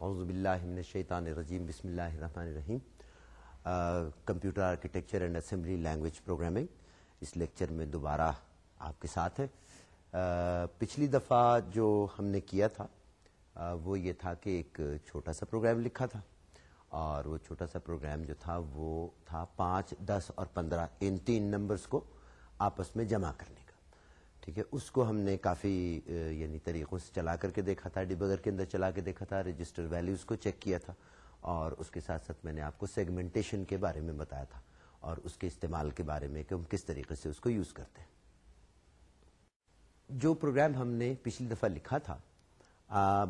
اعوذ باللہ من الشیطان الرجیم، بسم اللہ الرحمن الرحیم۔ Computer architecture and assembly language programming. Us lecture میں دوبارہ آپ کے ساتھ ہے پچھلی دفعہ جو ہم نے کیا تھا وہ یہ تھا کہ ایک چھوٹا سا پروگرام لکھا تھا۔ اور وہ چھوٹا سا پروگرام جو تھا، وہ تھا پانچ، دس اور پندرہ، ان تین نمبرز کو آپس میں جمع کرنے۔ ٹھیک ہے، اس کو ہم نے کافی یعنی طریقوں سے چلا کر کے دیکھا تھا ڈبگر کے اندر چلا کے دیکھا تھا، رجسٹر ویلیوز کو چیک کیا تھا، اور اس کے ساتھ ساتھ میں نے آپ کو سیگمنٹیشن کے بارے میں بتایا تھا، اور اس کے استعمال کے بارے میں کہ ہم کس طریقے سے اس کو یوز کرتے ہیں۔ جو پروگرام ہم نے پچھلی دفعہ لکھا تھا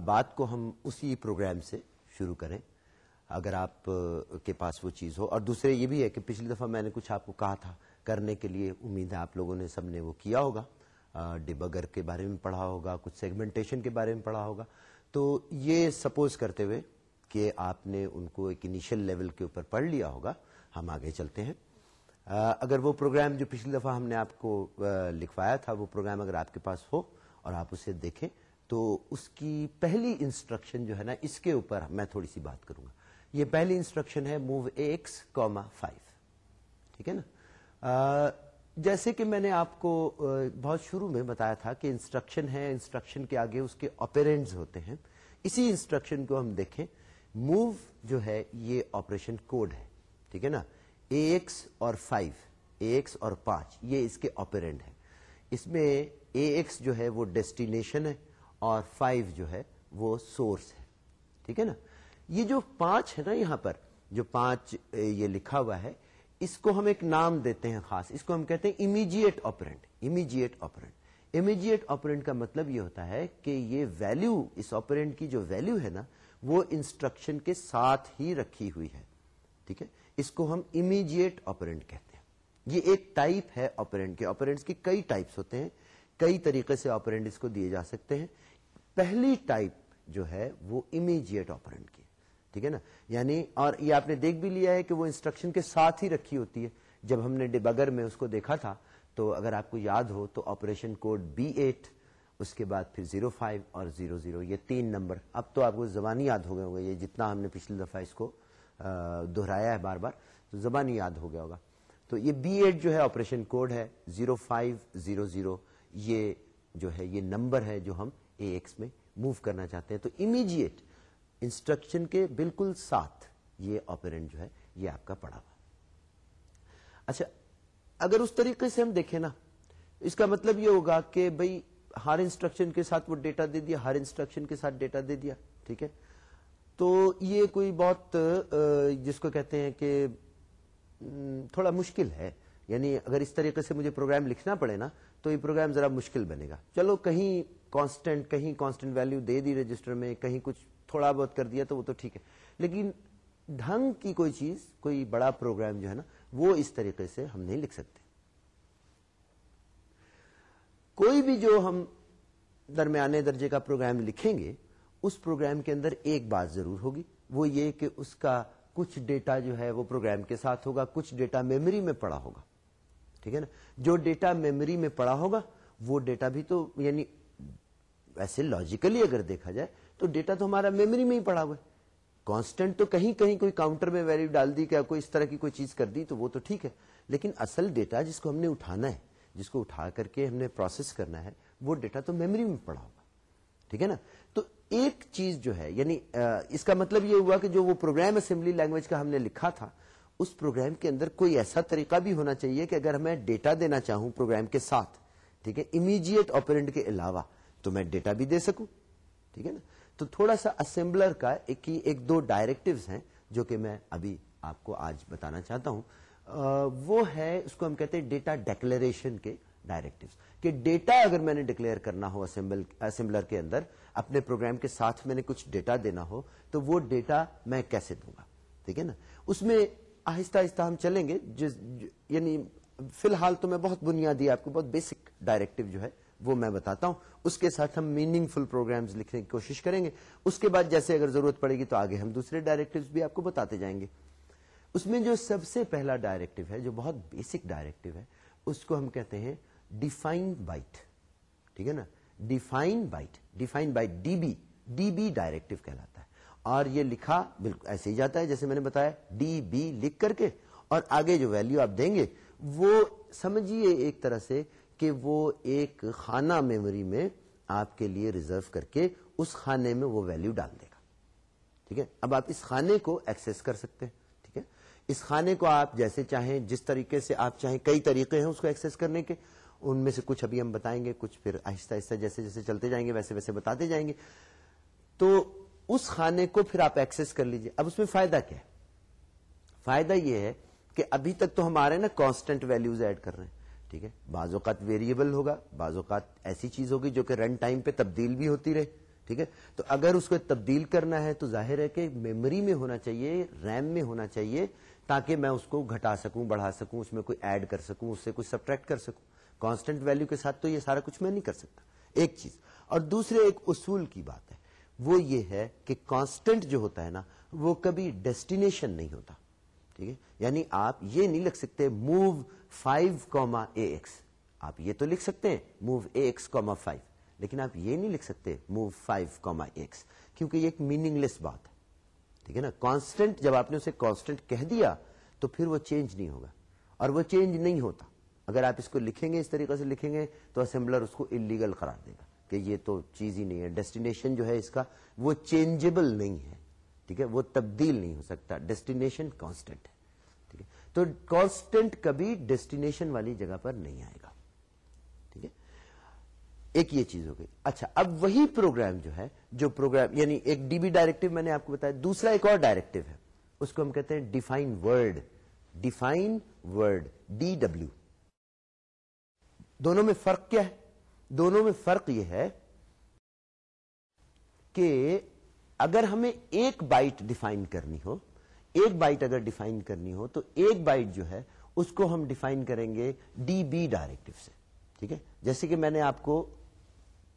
بات کو ہم اسی پروگرام سے شروع کریں۔ اگر آپ کے پاس وہ چیز ہو، اور دوسرے یہ بھی ہے کہ پچھلی دفعہ میں نے کچھ آپ کو کہا تھا، کرنے کے لیے امید ہے آپ لوگوں نے سب نے وہ کیا ہوگا۔ ڈبگر کے بارے میں پڑھا ہوگا، کچھ سیگمنٹیشن کے بارے میں پڑھا ہوگا۔ تو یہ سپوز کرتے ہوئے کہ آپ نے ان کو ایک انیشل لیول کے اوپر پڑھ لیا ہوگا، ہم آگے چلتے ہیں۔ اگر وہ پروگرام جو پچھلی دفعہ ہم نے آپ کو لکھوایا تھا، وہ پروگرام اگر آپ کے پاس ہو اور آپ اسے دیکھیں، تو اس کی پہلی انسٹرکشن جو ہے نا، اس کے اوپر میں تھوڑی سی بات کروں گا۔ یہ پہلی انسٹرکشن ہے موو ایکس کوما فائیو ٹھیک ہے نا؟ جیسے کہ میں نے آپ کو بہت شروع میں بتایا تھا کہ انسٹرکشن ہے، انسٹرکشن کے آگے اس کے آپرینٹس ہوتے ہیں۔ اسی انسٹرکشن کو ہم دیکھیں۔ موو جو ہے، یہ آپریشن کوڈ ہے، ٹھیک ہے نا؟ اے ایکس اور فائیو، اے ایکس اور پانچ، یہ اس کے آپرینٹ ہے اس میں اے ایکس جو ہے، وہ ڈیسٹینیشن ہے اور فائیو جو ہے، وہ سورس ہے، ٹھیک ہے نا؟ یہ جو پانچ ہے نا یہاں پر، جو پانچ یہ لکھا ہوا ہے اس کو ہم ایک نام دیتے ہیں خاص، اس کو ہم کہتے ہیں immediate operand immediate operand immediate operand کا مطلب یہ ہوتا ہے کہ یہ ویلو اس آپرینٹ کی جو ویلو ہے نا، وہ انسٹرکشن کے ساتھ ہی رکھی ہوئی ہے، ٹھیک ہے؟ اس کو ہم امیجیٹ آپرینٹ کہتے ہیں۔ یہ ایک ٹائپ ہے آپرینٹ کے۔ آپرینٹس کی کئی ٹائپس ہوتے ہیں، کئی طریقے سے آپرینٹ اس کو دیے جا سکتے ہیں۔ پہلی ٹائپ جو ہے وہ امیجیٹ آپرینٹ کی۔ ٹھیک ہے نا؟ یعنی اور یہ آپ نے دیکھ بھی لیا ہے کہ وہ انسٹرکشن کے ساتھ ہی رکھی ہوتی ہے۔ جب ہم نے ڈبگر میں اس کو دیکھا تھا، تو اگر آپ کو یاد ہو، تو آپریشن کوڈ بی ایٹ اس کے بعد پھر زیرو فائیو اور زیرو زیرو یہ تین نمبر۔ اب تو آپ کو زبانی یاد ہو گئے ہوگا یہ جتنا ہم نے پچھلی دفعہ اس کو دہرایا ہے بار بار، تو زبانی یاد ہو گیا ہوگا۔ تو یہ بی ایٹ جو ہے آپریشن کوڈ ہے زیرو فائیو زیرو زیرو یہ جو ہے، یہ نمبر ہے جو ہم اے ایکس میں موو کرنا چاہتے ہیں۔ تو امیجیٹ انسٹرکشن کے بالکل ساتھ یہ آپرینٹ جو ہے یہ آپ کا پڑا ہوا۔ اچھا اگر اس طریقے سے ہم دیکھیں نا، اس کا مطلب یہ ہوگا کہ بھائی ہر انسٹرکشن کے ساتھ وہ ڈیٹا دے دیا، ہر انسٹرکشن کے ساتھ ڈیٹا دے دیا، ٹھیک ہے؟ تو یہ کوئی بہت جس کو کہتے ہیں کہ تھوڑا مشکل ہے۔ یعنی اگر اس طریقے سے مجھے پروگرام لکھنا پڑے نا، تو یہ پروگرام ذرا مشکل بنے گا۔ چلو، کہیں کانسٹنٹ کہیں کانسٹنٹ ویلو دے دی رجسٹر میں، کہیں کچھ تھوڑا بہت کر دیا تو وہ تو ٹھیک ہے۔ لیکن ڈھنگ کی کوئی چیز، کوئی بڑا پروگرام جو ہے نا، وہ اس طریقے سے ہم نہیں لکھ سکتے۔ کوئی بھی جو ہم درمیانے درجے کا پروگرام لکھیں گے، اس پروگرام کے اندر ایک بات ضرور ہوگی۔ وہ یہ کہ اس کا کچھ ڈیٹا جو ہے وہ پروگرام کے ساتھ ہوگا، کچھ ڈیٹا میموری میں پڑا ہوگا۔ ٹھیک ہے نا؟ جو ڈیٹا میموری میں پڑا ہوگا، وہ ڈیٹا بھی تو یعنی ویسے لاجیکلی اگر دیکھا جائے تو ڈیٹا تو ہمارا میموری میں ہی پڑا ہوا ہے۔ کانسٹنٹ تو کہیں کہیں کوئی کاؤنٹر میں ویلو ڈال دی کیا کوئی اس طرح کی کوئی چیز کر دی تو وہ تو ٹھیک ہے۔ لیکن اصل ڈیٹا جس کو ہم نے اٹھانا ہے، جس کو اٹھا کر کے ہم نے پروسیس کرنا ہے، وہ ڈیٹا تو میموری میں پڑا ہوگا۔ ٹھیک ہے نا؟ تو ایک چیز جو ہے یعنی اس کا مطلب یہ ہوا کہ جو وہ پروگرام اسمبلی لینگویج کا ہم نے لکھا تھا، اس پروگرام کے اندر کوئی ایسا طریقہ بھی ہونا چاہیے کہ اگر میں ڈیٹا دینا چاہوں پروگرام کے ساتھ، ٹھیک ہے امیجیٹ آپرینٹ کے علاوہ تو میں ڈیٹا بھی دے سکوں۔ ٹھیک ہے نا؟ تو تھوڑا سا اسمبلر کا ایک ایک دو ڈائریکٹوز ہیں جو کہ میں ابھی آپ کو آج بتانا چاہتا ہوں۔ وہ ہے اس کو ہم کہتے ہیں ڈیٹا ڈیکلریشن کے ڈائریکٹو کہ ڈیٹا اگر میں نے ڈکلیئر کرنا ہو اسمبلر کے اندر، اپنے پروگرام کے ساتھ میں نے کچھ ڈیٹا دینا ہو، تو وہ ڈیٹا میں کیسے دوں گا؟ ٹھیک ہے نا؟ اس میں آہستہ آہستہ ہم چلیں گے۔ یعنی فی الحال تو میں بہت بنیادی آپ کو بہت بیسک ڈائریکٹو جو ہے وہ میں بتاتا ہوں۔ اس کے ساتھ ہم میننگ فل پروگرامز لکھنے کی کوشش کریں گے۔ اس کے بعد جیسے اگر ضرورت پڑے گی تو آگے ہم دوسرے ڈائریکٹو بھی آپ کو بتاتے جائیں گے۔ اس میں جو سب سے پہلا ڈائریکٹو ہے، جو بہت بیسک ڈائریکٹو ہے، اس کو ہم کہتے ہیں ڈیفائن بائٹ ٹھیک ہے نا؟ Define byte define byte D B D B directive کہلاتا ہے۔ اور یہ لکھا بالکل ایسے ہی جاتا ہے جیسے میں نے بتایا ڈی بی لکھ کر کے۔ اور آگے جو ویلو آپ دیں گے، وہ سمجھیے ایک طرح سے کہ وہ ایک خانہ میموری میں آپ کے لیے ریزرو کر کے اس خانے میں وہ ویلو ڈال دے گا۔ ٹھیک ہے؟ اب آپ اس خانے کو ایکسس کر سکتے ہیں۔ ٹھیک ہے؟ اس خانے کو آپ جیسے چاہیں، جس طریقے سے آپ چاہیں، کئی طریقے ہیں اس کو ایکسس کرنے کے۔ ان میں سے کچھ ابھی ہم بتائیں گے، کچھ پھر آہستہ آہستہ جیسے جیسے چلتے جائیں گے، ویسے ویسے بتاتے جائیں گے۔ تو اس خانے کو پھر آپ ایکسس کر لیجیے۔ اب اس میں فائدہ کیا ہے؟ فائدہ یہ ہے کہ ابھی تک تو ہمارے نا کانسٹنٹ ویلوز ایڈ کر رہے ہیں۔ ٹھیک ہے؟ بعض اوقات ویریبل ہوگا، بعض اوقات ایسی چیز ہوگی جو کہ رن ٹائم پہ تبدیل بھی ہوتی رہے، ٹھیک ہے؟ تو اگر اس کو تبدیل کرنا ہے تو ظاہر ہے کہ میموری میں ہونا چاہیے ریم میں ہونا چاہیے تاکہ میں اس کو گھٹا سکوں، بڑھا سکوں، اس میں کوئی ایڈ کر سکوں، اس سے کوئی سبٹریکٹ کر سکوں۔ کانسٹنٹ ویلو کے ساتھ تو یہ سارا کچھ میں نہیں کر سکتا۔ ایک چیز۔ اور دوسرے ایک اصول کی بات ہے، وہ یہ ہے کہ کانسٹنٹ جو ہوتا ہے نا، وہ کبھی ڈیسٹینیشن نہیں ہوتا، ٹھیک ہے؟ یعنی آپ یہ نہیں لکھ سکتے move five comma A X آپ یہ تو لکھ سکتے ہیں move A X comma five لیکن آپ یہ نہیں لکھ سکتے موو فائیو کوما ایکس کیونکہ یہ ایک میننگ لیس بات ہے۔ ٹھیک ہے نا؟ کانسٹنٹ جب آپ نے اسے کانسٹنٹ کہہ دیا، تو پھر وہ چینج نہیں ہوگا۔ اور وہ چینج نہیں ہوتا۔ اگر آپ اس کو لکھیں گے، اس طریقے سے لکھیں گے، تو اسمبلر اس کو انلیگل قرار دے گا کہ یہ تو چیز ہی نہیں ہے۔ ڈیسٹینیشن جو ہے اس کا وہ چینجبل نہیں ہے۔ ٹھیک ہے؟ وہ تبدیل نہیں ہو سکتا۔ ڈیسٹینیشن کانسٹنٹ ہے ہے۔ تو کانسٹنٹ کبھی ڈیسٹینیشن والی جگہ پر نہیں آئے گا۔ ٹھیک ہے؟ ایک یہ چیز ہو گئی۔ اچھا اب وہی پروگرام جو ہے، جو پروگرام یعنی ایک ڈی بی ڈائریکٹو میں نے آپ کو بتایا، دوسرا ایک اور ڈائریکٹو ہے۔ اس کو ہم کہتے ہیں define word define word D W دونوں میں فرق کیا ہے؟ دونوں میں فرق یہ ہے کہ اگر ہمیں ایک بائٹ ڈیفائن کرنی ہو ایک بائٹ اگر ڈیفائن کرنی ہو تو ایک بائٹ جو ہے اس کو ہم ڈیفائن کریں گے ڈی بی ڈائریکٹو سے، ٹھیک ہے؟ جیسے کہ میں نے آپ کو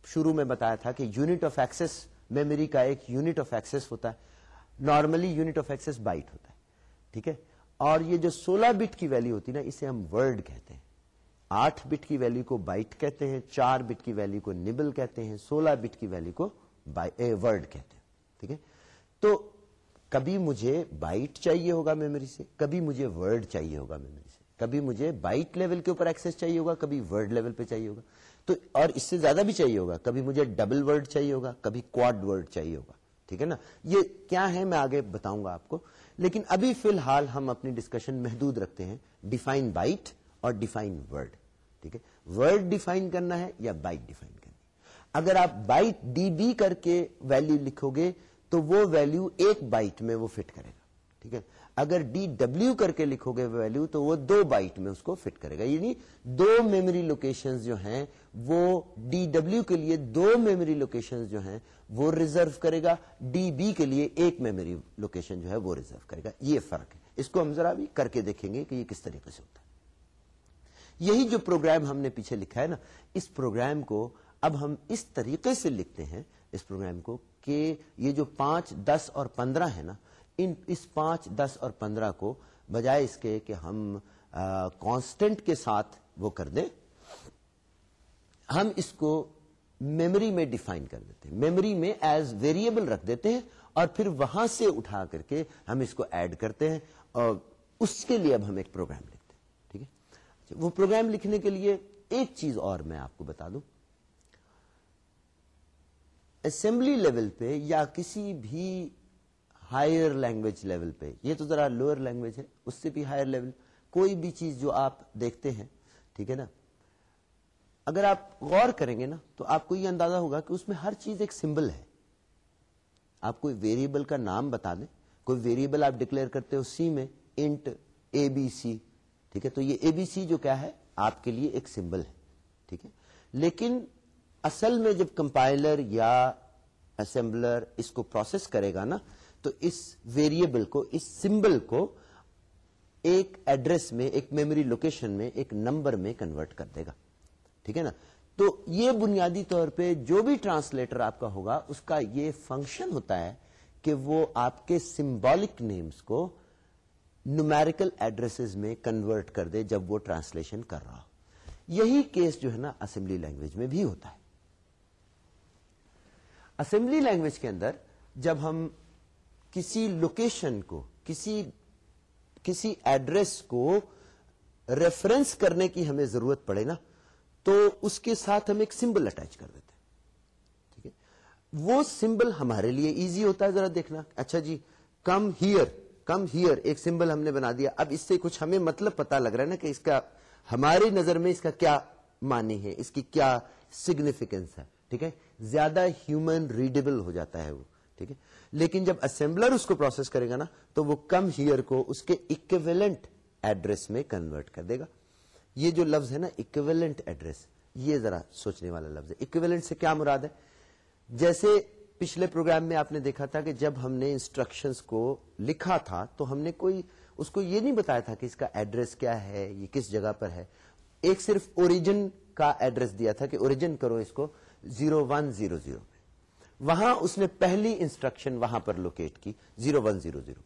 شروع میں بتایا تھا کہ یونٹ آف ایکسس میموری کا ایک یونٹ آف ایکسس ہوتا ہے، normally unit of access byte ہوتا ہے، ٹھیک ہے؟ اور یہ جو سولہ بٹ کی ویلو ہوتی ہے نا، اسے ہم ورڈ کہتے ہیں۔ آٹھ بٹ کی ویلو کو بائٹ کہتے ہیں، چار بٹ کی ویلو کو نبل کہتے ہیں، سولہ بٹ کی ویلو کو ورڈ کہتے ہیں، ٹھیک ہے؟ تو کبھی مجھے بائٹ چاہیے ہوگا میموری سے، کبھی مجھے ورڈ چاہیے ہوگا میموری سے، کبھی مجھے بائٹ لیول کے اوپر ایکسس چاہیے ہوگا، کبھی ورڈ لیول پہ چاہیے ہوگا۔ تو اور اس سے زیادہ بھی چاہیے ہوگا، کبھی مجھے ڈبل ورڈ چاہیے ہوگا، کبھی کوڈ ورڈ چاہیے ہوگا۔ ٹھیک ہے نا؟ یہ کیا ہے میں آگے بتاؤں گا آپ کو۔ لیکن ابھی فی الحال ہم اپنی ڈسکشن محدود رکھتے ہیں ڈیفائن بائٹ اور ڈیفائن ورڈ ٹھیک ہے؟ ورڈ ڈیفائن کرنا ہے یا بائٹ ڈیفائن کرنا ہے؟ اگر آپ بائٹ ڈی بی کر کے ویلو لکھو گے تو وہ ویلو ایک بائٹ میں وہ فٹ کرے گا، ٹھیک ہے؟ اگر ڈی ڈبلو کر کے لکھو گے ویلو تو وہ دو بائٹ میں اس کو فٹ کرے گا یعنی دو میموری لوکیشن جو ہیں وہ ڈی ڈبلو کے لیے دو میموری لوکیشن جو ہیں وہ ریزرو کرے گا ڈی بی کے لیے ایک میموری لوکیشن جو ہے وہ ریزرو کرے گا، یہ فرق ہے۔ اس کو ہم ذرا بھی کر کے دیکھیں گے کہ یہ کس طریقے سے ہوتا ہے۔ یہی جو پروگرام ہم نے پیچھے لکھا ہے نا، اس پروگرام کو اب ہم اس طریقے سے لکھتے ہیں اس پروگرام کو کہ یہ جو پانچ، دس اور پندرہ ہے نا، ان، اس پانچ، دس اور پندرہ کو بجائے اس کے کہ ہم کانسٹنٹ کے ساتھ وہ کر دیں، ہم اس کو میموری میں ڈیفائن کر دیتے ہیں۔ میموری میں ایز ویریبل رکھ دیتے ہیں اور پھر وہاں سے اٹھا کر کے ہم اس کو ایڈ کرتے ہیں اور اس کے لیے اب ہم ایک پروگرام لکھتے ہیں۔ ٹھیک ہے؟ اچھا، وہ پروگرام لکھنے کے لیے ایک چیز اور میں آپ کو بتا دوں۔ اسمبلی لیول پہ یا کسی بھی ہائر لینگویج لیول پہ، یہ تو ذرا لوئر لینگویج ہے، اس سے بھی ہائر لیول کوئی بھی چیز جو آپ دیکھتے ہیں، ٹھیک ہے نا؟ اگر آپ غور کریں گے نا، تو آپ کو یہ اندازہ ہوگا کہ اس میں ہر چیز ایک سمبل ہے۔ آپ کوئی ویریبل کا نام بتا دیں، کوئی ویریبل آپ ڈکلیئر کرتے ہو سی میں انٹ اے بی سی ٹھیک ہے؟ تو یہ اے بی سی جو کیا ہے، آپ کے لیے ایک سمبل ہے، ٹھیک ہے؟ لیکن اصل میں جب کمپائلر یا اسمبلر اس کو پروسیس کرے گا نا، تو اس ویریبل کو، اس سمبل کو ایک ایڈریس میں، ایک میموری لوکیشن میں، ایک نمبر میں کنورٹ کر دے گا۔ ٹھیک ہے نا؟ تو یہ بنیادی طور پہ جو بھی ٹرانسلیٹر آپ کا ہوگا، اس کا یہ فنکشن ہوتا ہے کہ وہ آپ کے سمبولک نیمز کو نومیریکل ایڈریس میں کنورٹ کر دے جب وہ ٹرانسلیشن کر رہا ہو۔ یہی کیس جو ہے نا اسمبلی لینگویج میں بھی ہوتا ہے۔ اسمبلی لینگویج کے اندر جب ہم کسی لوکیشن کو، کسی کسی ایڈریس کو ریفرنس کرنے کی ہمیں ضرورت پڑے نا، تو اس کے ساتھ ہم ایک سمبل اٹیچ کر دیتے ہیں۔ ٹھیک ہے؟ وہ سمبل ہمارے لیے ایزی ہوتا ہے ذرا دیکھنا۔ اچھا جی کم ہیئر کم ہیئر ایک سمبل ہم نے بنا دیا۔ اب اس سے کچھ ہمیں مطلب پتا لگ رہا ہے نا کہ اس کا، ہماری نظر میں اس کا کیا مانی ہے، اس کی کیا سگنیفیکینس ہے۔ ٹھیک ہے؟ زیادہ ہیومن ریڈیبل ہو جاتا ہے وہ، ٹھیک ہے؟ لیکن جب اسمبلر اس کو پروسیس کرے گا نا، تو وہ کم ہیئر کو اس کے اکویلنٹ ایڈریس میں کنورٹ کر دے گا۔ یہ جو لفظ ہے نا اکویلنٹ ایڈریس یہ ذرا سوچنے والا لفظ ہے۔ اکویلنٹ سے کیا مراد ہے؟ جیسے پچھلے پروگرام میں آپ نے دیکھا تھا کہ جب ہم نے انسٹرکشنز کو لکھا تھا، تو ہم نے کوئی، اس کو یہ نہیں بتایا تھا کہ اس کا ایڈریس کیا ہے، یہ کس جگہ پر ہے۔ ایک صرف اوریجن کا ایڈریس دیا تھا کہ اوریجن کرو اس کو۔ زیرو ون زیرو زیرو وہاں اس نے پہلی انسٹرکشن وہاں پر لوکیٹ کی، زیرو ون زیرو زیرو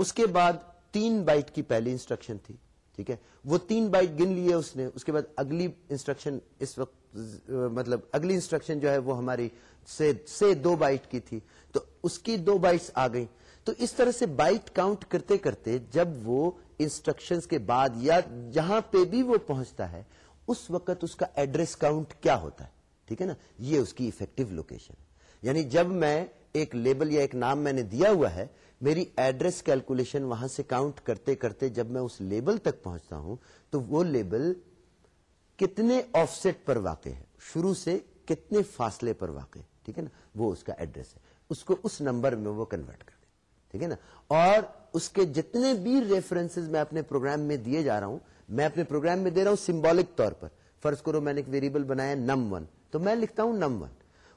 اس کے بعد تین بائٹ کی پہلی انسٹرکشن تھی، ٹھیک ہے؟ وہ تین بائٹ گن لیے اس نے، اس کے بعد اگلی انسٹرکشن اس وقت مطلب اگلی انسٹرکشن جو ہے وہ ہماری سے سے دو بائٹ کی تھی۔ تو اس کی دو بائٹس آ گئی تو اس طرح سے بائٹ کاؤنٹ کرتے کرتے جب وہ انسٹرکشن کے بعد یا جہاں پہ بھی وہ پہنچتا ہے، اس وقت اس کا ایڈریس کاؤنٹ کیا ہوتا ہے؟ ٹھیک ہے نا؟ یہ اس کی افیکٹو لوکیشن یعنی جب میں ایک لیبل یا ایک نام میں نے دیا ہوا ہے، میری ایڈریس کیلکولیشن وہاں سے کاؤنٹ کرتے کرتے جب میں اس لیبل تک پہنچتا ہوں، تو وہ لیبل کتنے آف سیٹ پر واقع ہے؟ شروع سے کتنے فاصلے پر واقع ہے؟ ٹھیک ہے نا؟ وہ اس کا ایڈریس ہے۔ اس کو اس نمبر میں وہ کنورٹ کر دے ٹھیک ہے نا؟ اور اس کے جتنے بھی ریفرنس میں اپنے پروگرام میں دیے جا رہا ہوں، میں اپنے پروگرام میں دے رہا ہوں سمبولک طور پر۔ فرض کرو میں نے ایک ویریبل بنایا نم ون۔ تو میں لکھتا ہوں نم ون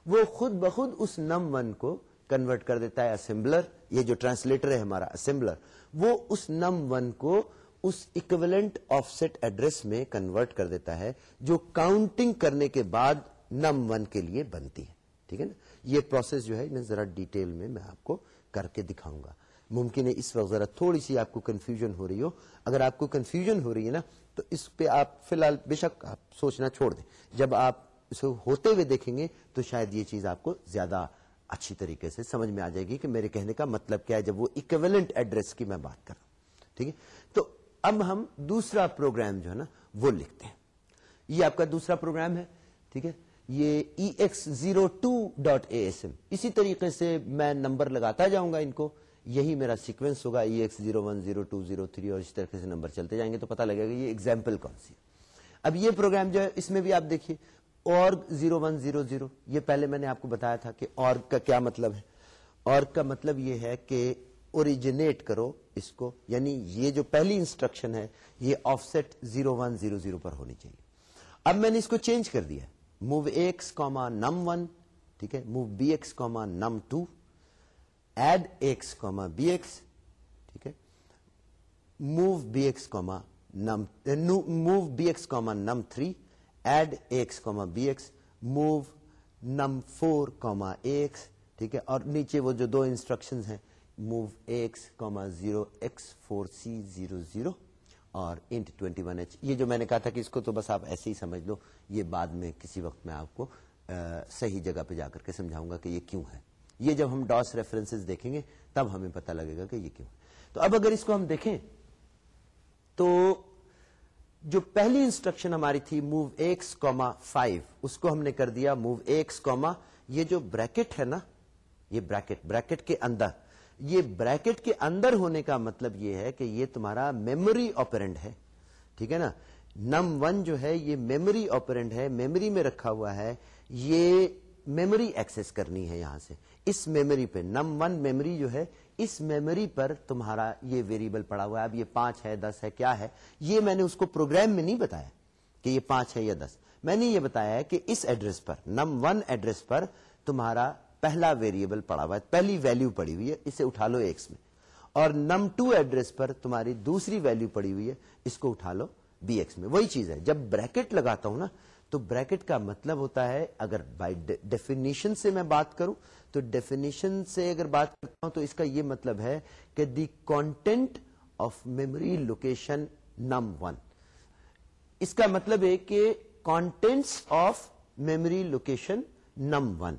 وہ خود بخود اس نم ون کو کنورٹ کر دیتا ہے اسمبلر یہ جو ٹرانسلیٹر ہے ہمارا اسمبلر وہ اس نم ون کو اس اکویلنٹ آف سیٹ ایڈریس میں کنورٹ کر دیتا ہے، جو کاؤنٹنگ کرنے کے بعد نم ون کے لیے بنتی ہے۔ ٹھیک ہے نا؟ یہ پروسیس جو ہے، میں ذرا ڈیٹیل میں میں آپ کو کر کے دکھاؤں گا۔ ممکن ہے اس وقت ذرا تھوڑی سی آپ کو کنفیوژن ہو رہی ہو۔ اگر آپ کو کنفیوژن ہو رہی ہے نا، تو اس پہ آپ فی الحال بے شک آپ سوچنا چھوڑ دیں۔ جب آپ اسے ہوتے ہوئے دیکھیں گے تو شاید یہ چیز آپ کو زیادہ اچھی طریقے سے سمجھ میں آ جائے گی کہ میرے کہنے کا مطلب کیا ہے جب وہ اکویلنٹ ایڈریس کی میں بات کر رہا ہوں۔ ٹھیک ہے؟ تو اب ہم دوسرا پروگرام جو ہے نا، وہ لکھتے ہیں۔ یہ آپ کا دوسرا پروگرام ہے، ٹھیک ہے؟ یہ E X zero two dot A S M اسی طریقے سے میں نمبر لگاتا جاؤں گا ان کو، یہی میرا سیکوینس ہوگا E X zero one zero two zero three اور اس طریقے سے نمبر چلتے جائیں گے تو پتا لگے گا یہ ایگزامپل کون سی ہے۔ اب یہ پروگرام جو ہے، اس میں بھی آپ دیکھیے اور زیرو ون زیرو زیرو، یہ پہلے میں نے آپ کو بتایا تھا کہ اور کا کیا مطلب ہے۔ اور کا مطلب یہ ہے کہ اوریجنیٹ کرو اس کو یعنی یہ جو پہلی انسٹرکشن ہے، یہ offset zero one zero zero پر ہونی چاہیے۔ اب میں نے اس کو چینج کر دیا move X comma num one ٹھیک ہے؟ Move B X comma num two add X comma B X ٹھیک ہے؟ موو بی ایکس کوما نم move B X comma num three add X comma B X move num four comma X ٹھیک ہے؟ اور نیچے وہ جو دو انسٹرکشن ہیں move X comma zero X four C zero zero اور انٹ ٹوینٹی ون ایچ یہ جو میں نے کہا تھا کہ اس کو تو بس آپ ایسے ہی سمجھ لو، یہ بعد میں کسی وقت میں آپ کو صحیح جگہ پہ جا کر کے سمجھاؤں گا کہ یہ کیوں ہے۔ یہ جب ہم ڈاس ریفرنس دیکھیں گے، تب ہمیں پتا لگے گا کہ یہ کیوں ہے۔ تو اب اگر اس کو ہم دیکھیں، تو جو پہلی انسٹرکشن ہماری تھی موو ایکس کوما فائیو اس کو ہم نے کر دیا موو ایکس کوما یہ جو بریکٹ ہے نا، یہ بریکٹ بریکٹ کے اندر. یہ بریکٹ کے اندر ہونے کا مطلب یہ ہے کہ یہ تمہارا میموری آپرینٹ ہے. ٹھیک ہے نا؟ نم ون جو ہے، یہ میموری آپرینٹ ہے میموری میں رکھا ہوا ہے. یہ میموری ایکسس کرنی ہے یہاں سے. اس میموری پہ، نم ون میموری جو ہے اس میموری پر تمہارا یہ ویریبل پڑا ہوا ہے۔ اب یہ پانچ ہے، دس ہے، کیا ہے؟ یہ میں نے اس کو پروگرام میں نہیں بتایا کہ یہ پانچ ہے یا دس۔ میں نے یہ بتایا ہے کہ اس ایڈریس پر نم ون ایڈریس پر تمہارا پہلا ویریبل پڑا ہوا ہے، پہلی ویلو پڑی ہوئی ہے، اسے اٹھا لو ایکس میں۔ اور نم ٹو ایڈریس پر تمہاری دوسری ویلو پڑی ہوئی ہے، اس کو اٹھا لو بی ایکس میں۔ وہی چیز ہے، جب بریکٹ لگاتا ہوں نا تو بریکٹ کا مطلب ہوتا ہے اگر بائی ڈیفینیشن سے میں بات کروں، تو ڈیفینیشن سے اگر بات کرتا ہوں تو اس کا یہ مطلب ہے کہ the content of memory location num one اس کا مطلب ہے کہ contents of memory location num one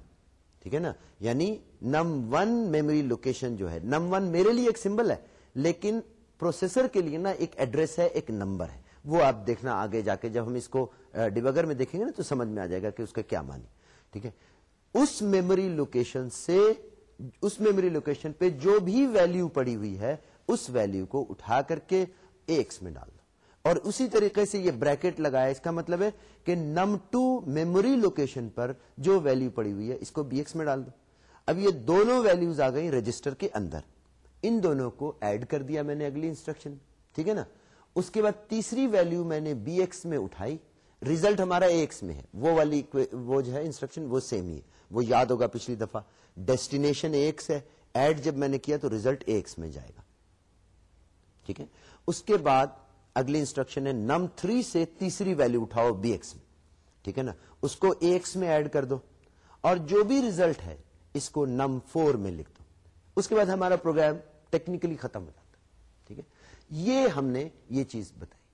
ٹھیک ہے نا؟ یعنی نم ون میموری لوکیشن جو ہے نم ون میرے لیے ایک سمبل ہے، لیکن پروسیسر کے لیے نا ایک ایڈریس ہے، ایک نمبر ہے۔ وہ آپ دیکھنا آگے جا کے جب ہم اس کو ڈیبگر میں دیکھیں گے نا تو سمجھ میں آ جائے گا کہ اس کا کیا مانی ٹھیک ہے؟ اس میموری لوکیشن سے، اس میموری لوکیشن پہ جو بھی ویلو پڑی ہوئی ہے، اس ویلو کو اٹھا کر کے ایکس میں ڈال دو۔ اور اسی طریقے سے یہ بریکٹ لگایا، اس کا مطلب ہے کہ نم ٹو میموری لوکیشن پر جو ویلو پڑی ہوئی ہے، اس کو بی ایکس میں ڈال دو۔ اب یہ دونوں ویلوز آ گئی رجسٹر کے اندر۔ ان دونوں کو ایڈ کر دیا میں نے اگلی انسٹرکشن ٹھیک ہے نا؟ اس کے بعد تیسری ویلو میں نے بی ایکس میں اٹھائی۔ ریزلٹ ہمارا ایکس میں ہے۔ وہ والی وہ جو ہے انسٹرکشن وہ سیم ہی ہے۔ وہ یاد ہوگا پچھلی دفعہ۔ ڈیسٹینیشن ایکس ہے۔ ایڈ جب میں نے کیا تو ریزلٹ ایکس میں جائے گا۔ ٹھیک ہے؟ اس کے بعد اگلی انسٹرکشن ہے، نم تھری سے تیسری ویلو اٹھاؤ بی ایکس میں۔ ٹھیک ہے نا؟ اس کو ایکس میں ایڈ کر دو۔ اور جو بھی ریزلٹ ہے، اس کو نم فور میں لکھ دو۔ اس کے بعد ہمارا پروگرام ٹیکنیکلی ختم ہو جاتا ٹھیک ہے؟ یہ ہم نے یہ چیز بتائی۔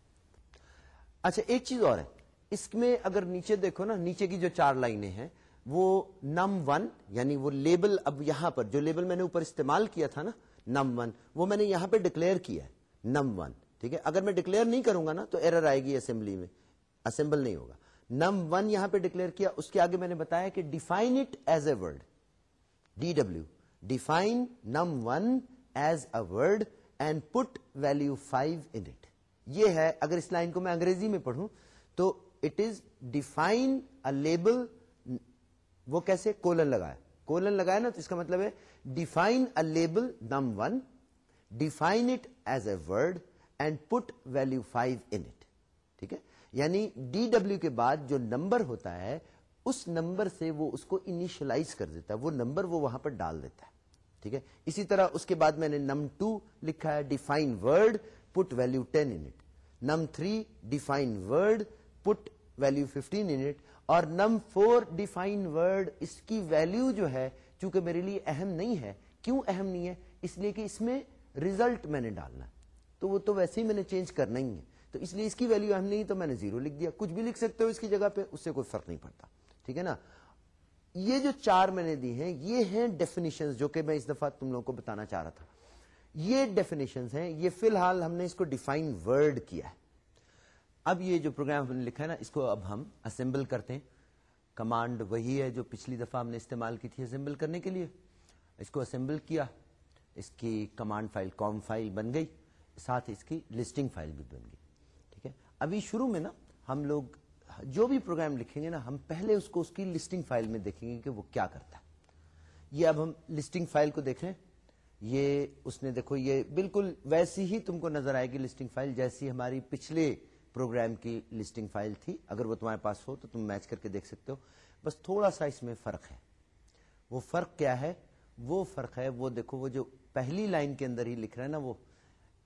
اچھا ایک چیز اور ہے۔ اس میں اگر نیچے دیکھو نا، نیچے کی جو چار لائنیں ہیں، وہ نم ون یعنی وہ لیبل اب یہاں پر، جو لیبل میں نے اوپر استعمال کیا تھا نا، نم ون، وہ میں نے یہاں پہ ڈکلیئر کیا ہے، نم ون، ٹھیک ہے؟ اگر میں ڈکلیئر نہیں کروں گا نا، تو ایرر آئے گی اسمبلی میں اسمبل نہیں ہوگا۔ نم ون یہاں پہ ڈکلیئر کیا، اس کے آگے میں نے بتایا کہ define it as a word D W define num one as a word and put value five in it یہ ہے، اگر اس لائن کو میں انگریزی میں پڑھوں، تو اٹ از ڈیفائن لیبل وہ کیسے کولن لگایا کولن لگایا نا تو اس کا مطلب ہے define a label num one define it as a word and put value five in it ٹھیک ہے یعنی ڈی ڈبلو کے بعد جو نمبر ہوتا ہے اس نمبر سے وہ اس کو انیشلائز کر دیتا ہے وہ نمبر وہ وہاں پر ڈال دیتا ہے ٹھیک ہے اسی طرح اس کے بعد میں نے نم ٹو لکھا ہے define word put value ten int num three define word put value fifteen int اور نم فور ڈیفائن ورڈ اس کی ویلو جو ہے چونکہ میرے لیے اہم نہیں ہے، کیوں اہم نہیں ہے؟ اس لیے کہ اس میں ریزلٹ میں نے ڈالنا تو وہ تو ویسے ہی میں نے چینج کرنا ہی ہے۔ تو اس لیے اس کی ویلو اہم نہیں، تو میں نے زیرو لکھ دیا۔ کچھ بھی لکھ سکتے ہو اس کی جگہ پہ، اس سے کوئی فرق نہیں پڑتا۔ ٹھیک ہے نا؟ یہ جو چار میں نے دی ہیں، یہ ہیں ڈیفینیشن جو کہ میں اس دفعہ تم لوگوں کو بتانا چاہ رہا تھا۔ یہ ڈیفینیشن ہیں، یہ فی الحال ہم نے اس کو ڈیفائن ورڈ کیا ہے۔ اب یہ جو پروگرام ہم نے لکھا ہے نا، اس کو اب ہم اسمبل کرتے ہیں۔ کمانڈ وہی ہے جو پچھلی دفعہ ہم نے استعمال کی تھی اسمبل کرنے کے لیے۔ اس کو اسمبل کیا۔ اس کی کمانڈ فائل کام فائل بن گئی۔ ساتھ اس کی لسٹنگ فائل بھی بن گئی۔ ٹھیک ہے؟ ابھی شروع میں نا، ہم لوگ جو بھی پروگرام لکھیں گے نا، ہم پہلے اس کو اس کی لسٹنگ فائل میں دیکھیں گے کہ وہ کیا کرتا ہے۔ یہ اب ہم لسٹنگ فائل کو دیکھیں یہ اس نے دیکھو، یہ بالکل ویسی ہی تم کو نظر آئے گی لسٹنگ فائل جیسی ہماری پچھلے پروگرام کی لسٹنگ فائل تھی۔ اگر وہ تمہارے پاس ہو تو تم میچ کر کے دیکھ سکتے ہو۔ بس تھوڑا سا اس میں فرق ہے۔ وہ فرق کیا ہے؟ وہ فرق ہے، وہ دیکھو، وہ جو پہلی لائن کے اندر ہی لکھ رہا ہے نا، وہ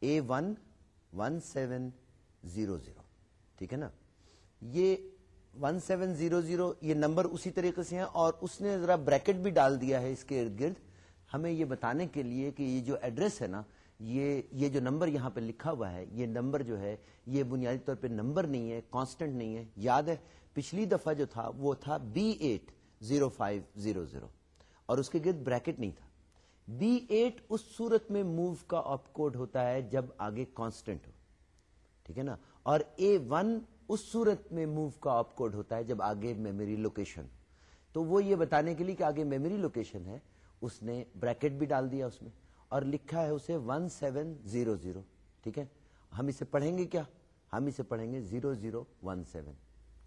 A one one seven zero zero ٹھیک ہے نا؟ یہ ون سیون زیرو زیرو یہ نمبر اسی طریقے سے ہیں اور اس نے ذرا بریکٹ بھی ڈال دیا ہے اس کے ارد گرد۔ ہمیں یہ بتانے کے لیے کہ یہ جو ایڈریس ہے نا یہ یہ جو نمبر یہاں پہ لکھا ہوا ہے، یہ نمبر جو ہے، یہ بنیادی طور پہ نمبر نہیں ہے کانسٹنٹ نہیں ہے، یاد ہے، پچھلی دفعہ جو تھا، وہ تھا B eight zero five zero zero اور اس کے گرد بریکٹ نہیں تھا۔ بی ایٹ اس صورت میں موو کا آپ کوڈ ہوتا ہے جب آگے کانسٹنٹ ہو۔ ٹھیک ہے نا؟ اور اے ون اس صورت میں موو کا آپ کوڈ ہوتا ہے جب آگے میموری لوکیشن تو وہ یہ بتانے کے لیے کہ آگے میموری لوکیشن ہے، اس نے بریکٹ بھی ڈال دیا اس میں۔ اور لکھا ہے اسے ون سیون زیرو زیرو ٹھیک ہے؟ ہم اسے پڑھیں گے کیا؟ ہم اسے پڑھیں گے زیرو زیرو ون سیون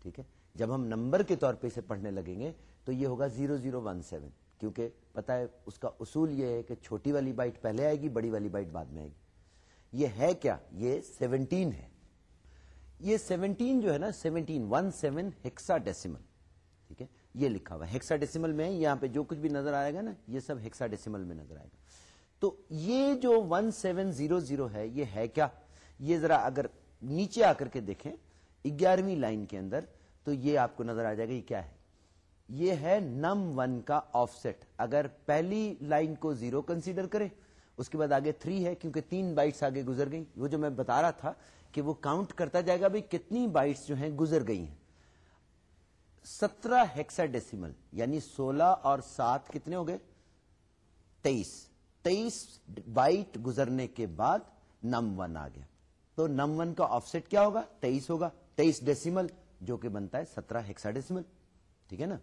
ٹھیک ہے؟ جب ہم نمبر کے طور پہ اسے پڑھنے لگیں گے تو یہ ہوگا زیرو زیرو ون سیون کیونکہ پتا ہے اس کا اصول یہ ہے کہ چھوٹی والی بائٹ پہلے آئے گی، بڑی والی بائٹ بعد میں آئے گی۔ یہ ہے کیا؟ یہ سیونٹین ہے۔ یہ سیونٹین جو ہے نا seventeen one seven hexadecimal ٹھیک ہے؟ یہ لکھا ہوا ہیکسا ڈیسیمل میں یہاں پہ جو کچھ بھی نظر آئے گا نا، یہ سب ہیکسا ڈیسیمل میں نظر آئے گا۔ تو یہ جو ون سیون زیرو زیرو ہے، یہ ہے کیا؟ یہ ذرا اگر نیچے آ کر کے دیکھیں، گیارہویں لائن کے اندر، تو یہ آپ کو نظر آ جائے گا یہ کیا ہے؟ یہ ہے نم ون کا آف سیٹ اگر پہلی لائن کو زیرو کنسیڈر کریں، اس کے بعد آگے تھری ہے، کیونکہ تین بائٹس آگے گزر گئی وہ جو میں بتا رہا تھا کہ وہ کاؤنٹ کرتا جائے گا بھائی کتنی بائٹس جو ہیں گزر گئی ہیں۔ سترہ ہیکسا ڈیسیمل یعنی سولہ اور سات کتنے ہو گئے؟ تیئیس۔ تیئیس بائٹ گزرنے کے بعد نم ون آ گیا۔ تو نم ون کا آف سیٹ کیا ہوگا؟ تیئیس ہوگا۔ تیئیس ڈیسیمل، جو کہ بنتا ہے سترہ ہیکسا ڈیسیمل ٹھیک ہے نا؟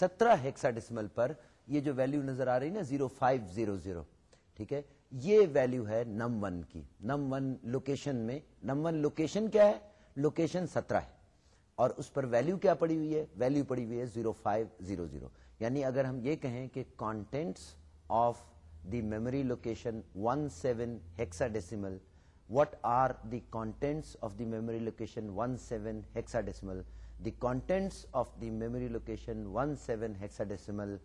سترہ ہیکسا ڈیسیمل پر یہ جو ویلو نظر آ رہی نا، زیرو فائیو زیرو زیرو۔ ٹھیک ہے؟ یہ ویلو ہے نم ون کی۔ نم ون لوکیشن میں، نم ون لوکیشن کیا ہے؟ لوکیشن سترہ ہے۔ اور اس پر ویلو کیا پڑی ہوئی ہے؟ ویلو پڑی ہوئی ہے زیرو فائیو زیرو زیرو۔ یعنی اگر ہم یہ کہیں کہ contents of the memory location one seven hexadecimal what are the contents of the memory location one seven hexadecimal the contents of the memory location one seven hexadecimal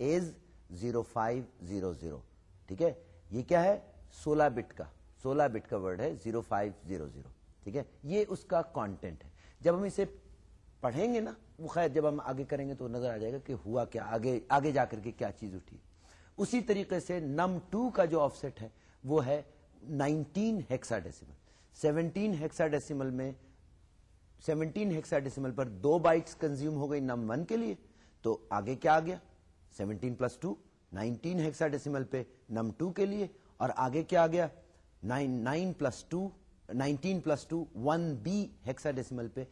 is zero five zero zero ٹھیک ہے؟ یہ کیا ہے؟ سولہ but کا. سولہ but کا word ہے زیرو فائیو زیرو زیرو ٹھیک ہے؟ یہ اس کا کانٹینٹ ہے. جب ہم اسے پڑھیں گے نا، وہ خیر، جب ہم آگے کریں گے تو نظر آ جائے گا کہ ہوا کیا، آگے آگے جا کر کے کیا چیز اٹھی۔ اسی طریقے سے نم ٹو کا جو آف سیٹ ہے، وہ ہے nineteen hexadecimal seventeen hexadecimal میں، سیونٹین ہیکسا ڈیسیمل پر دو بائٹس کنزیوم ہو گئی نم ون کے لیے، تو آگے کیا آ گیا؟ Seventeen plus two, nineteen hexadecimal پہ نم ٹو کے لیے، اور آگے کیا آ گیا؟ Nine nine plus two, nineteen plus two, one B hexadecimal پہ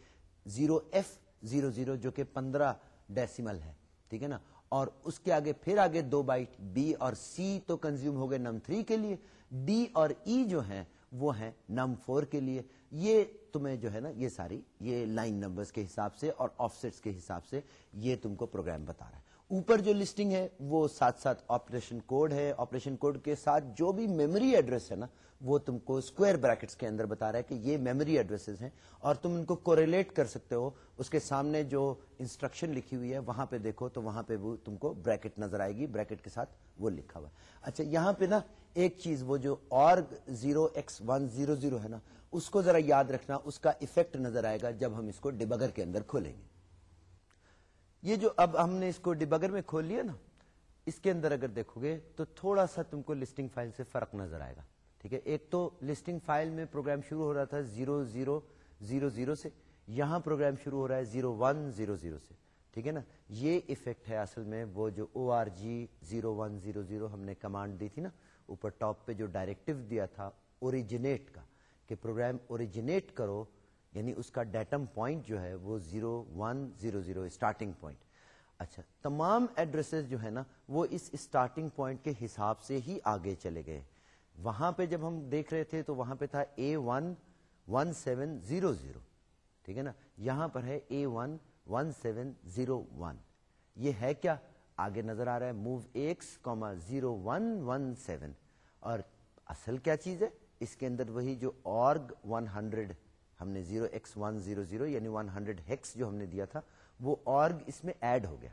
زیرو ایف زیرو زیرو جو کہ پندرہ ڈیسیمل ہے۔ ٹھیک ہے نا؟ اور اس کے آگے پھر آگے دو بائٹ بی اور سی تو کنزیوم ہو گئے نم تھری کے لیے۔ ڈی اور ای e جو ہیں، وہ ہیں نم فور کے لیے۔ یہ تمہیں جو ہے نا، یہ ساری، یہ لائن نمبرز کے حساب سے اور آف سیٹس کے حساب سے یہ تم کو پروگرام بتا رہا ہے۔ اوپر جو لسٹنگ ہے، وہ ساتھ ساتھ آپریشن کوڈ ہے۔ آپریشن کوڈ کے ساتھ جو بھی میموری ایڈریس ہے نا وہ تم کو اسکوائر بریکٹس کے اندر بتا رہا ہے کہ یہ میموری ایڈریسز ہیں اور تم ان کو کوریلیٹ کر سکتے ہو۔ اس کے سامنے جو انسٹرکشن لکھی ہوئی ہے، وہاں پہ دیکھو تو وہاں پہ وہ تم کو بریکٹ نظر آئے گی بریکٹ کے ساتھ وہ لکھا ہوا۔ اچھا یہاں پہ نا ایک چیز وہ جو org zero X one zero zero ہے نا، اس کو ذرا یاد رکھنا، اس کا افیکٹ نظر آئے گا جب ہم اس کو ڈبگر کے اندر کھولیں گے۔ یہ جو اب ہم نے اس کو ڈبگر میں کھول لیا نا، اس کے اندر اگر دیکھو گے تو تھوڑا سا تم کو لسٹنگ فائل سے فرق نظر آئے گا۔ ٹھیک ہے؟ ایک تو لسٹنگ فائل میں پروگرام شروع ہو رہا تھا زیرو زیرو زیرو زیرو سے، یہاں پروگرام شروع ہو رہا ہے زیرو ون زیرو زیرو سے، ٹھیک ہے نا؟ یہ افیکٹ ہے اصل میں وہ جو O R G zero one zero zero ہم نے کمانڈ دی تھی نا، اوپر ٹاپ پہ جو ڈائریکٹو دیا تھا اوریجنیٹ کا، کہ پروگرام اوریجنیٹ کرو یعنی اس کا ڈیٹم پوائنٹ جو ہے وہ zero one zero zero starting point اچھا تمام ایڈریسز جو ہے نا، وہ اس اسٹارٹنگ پوائنٹ کے حساب سے ہی آگے چلے گئے۔ وہاں پہ جب ہم دیکھ رہے تھے تو وہاں پہ تھا A one one seven zero zero ٹھیک ہے نا؟ یہاں پر ہے A one one seven zero one یہ ہے کیا؟ آگے نظر آ رہا ہے move X comma zero one one seven اور اصل کیا چیز ہے؟ اس کے اندر وہی جو آرگ ون ہنڈریڈ ہم نے zero X one zero zero یعنی ون ہنڈریڈ ہیکس جو ہم نے دیا تھا، وہ آرگ اس میں ایڈ ہو گیا۔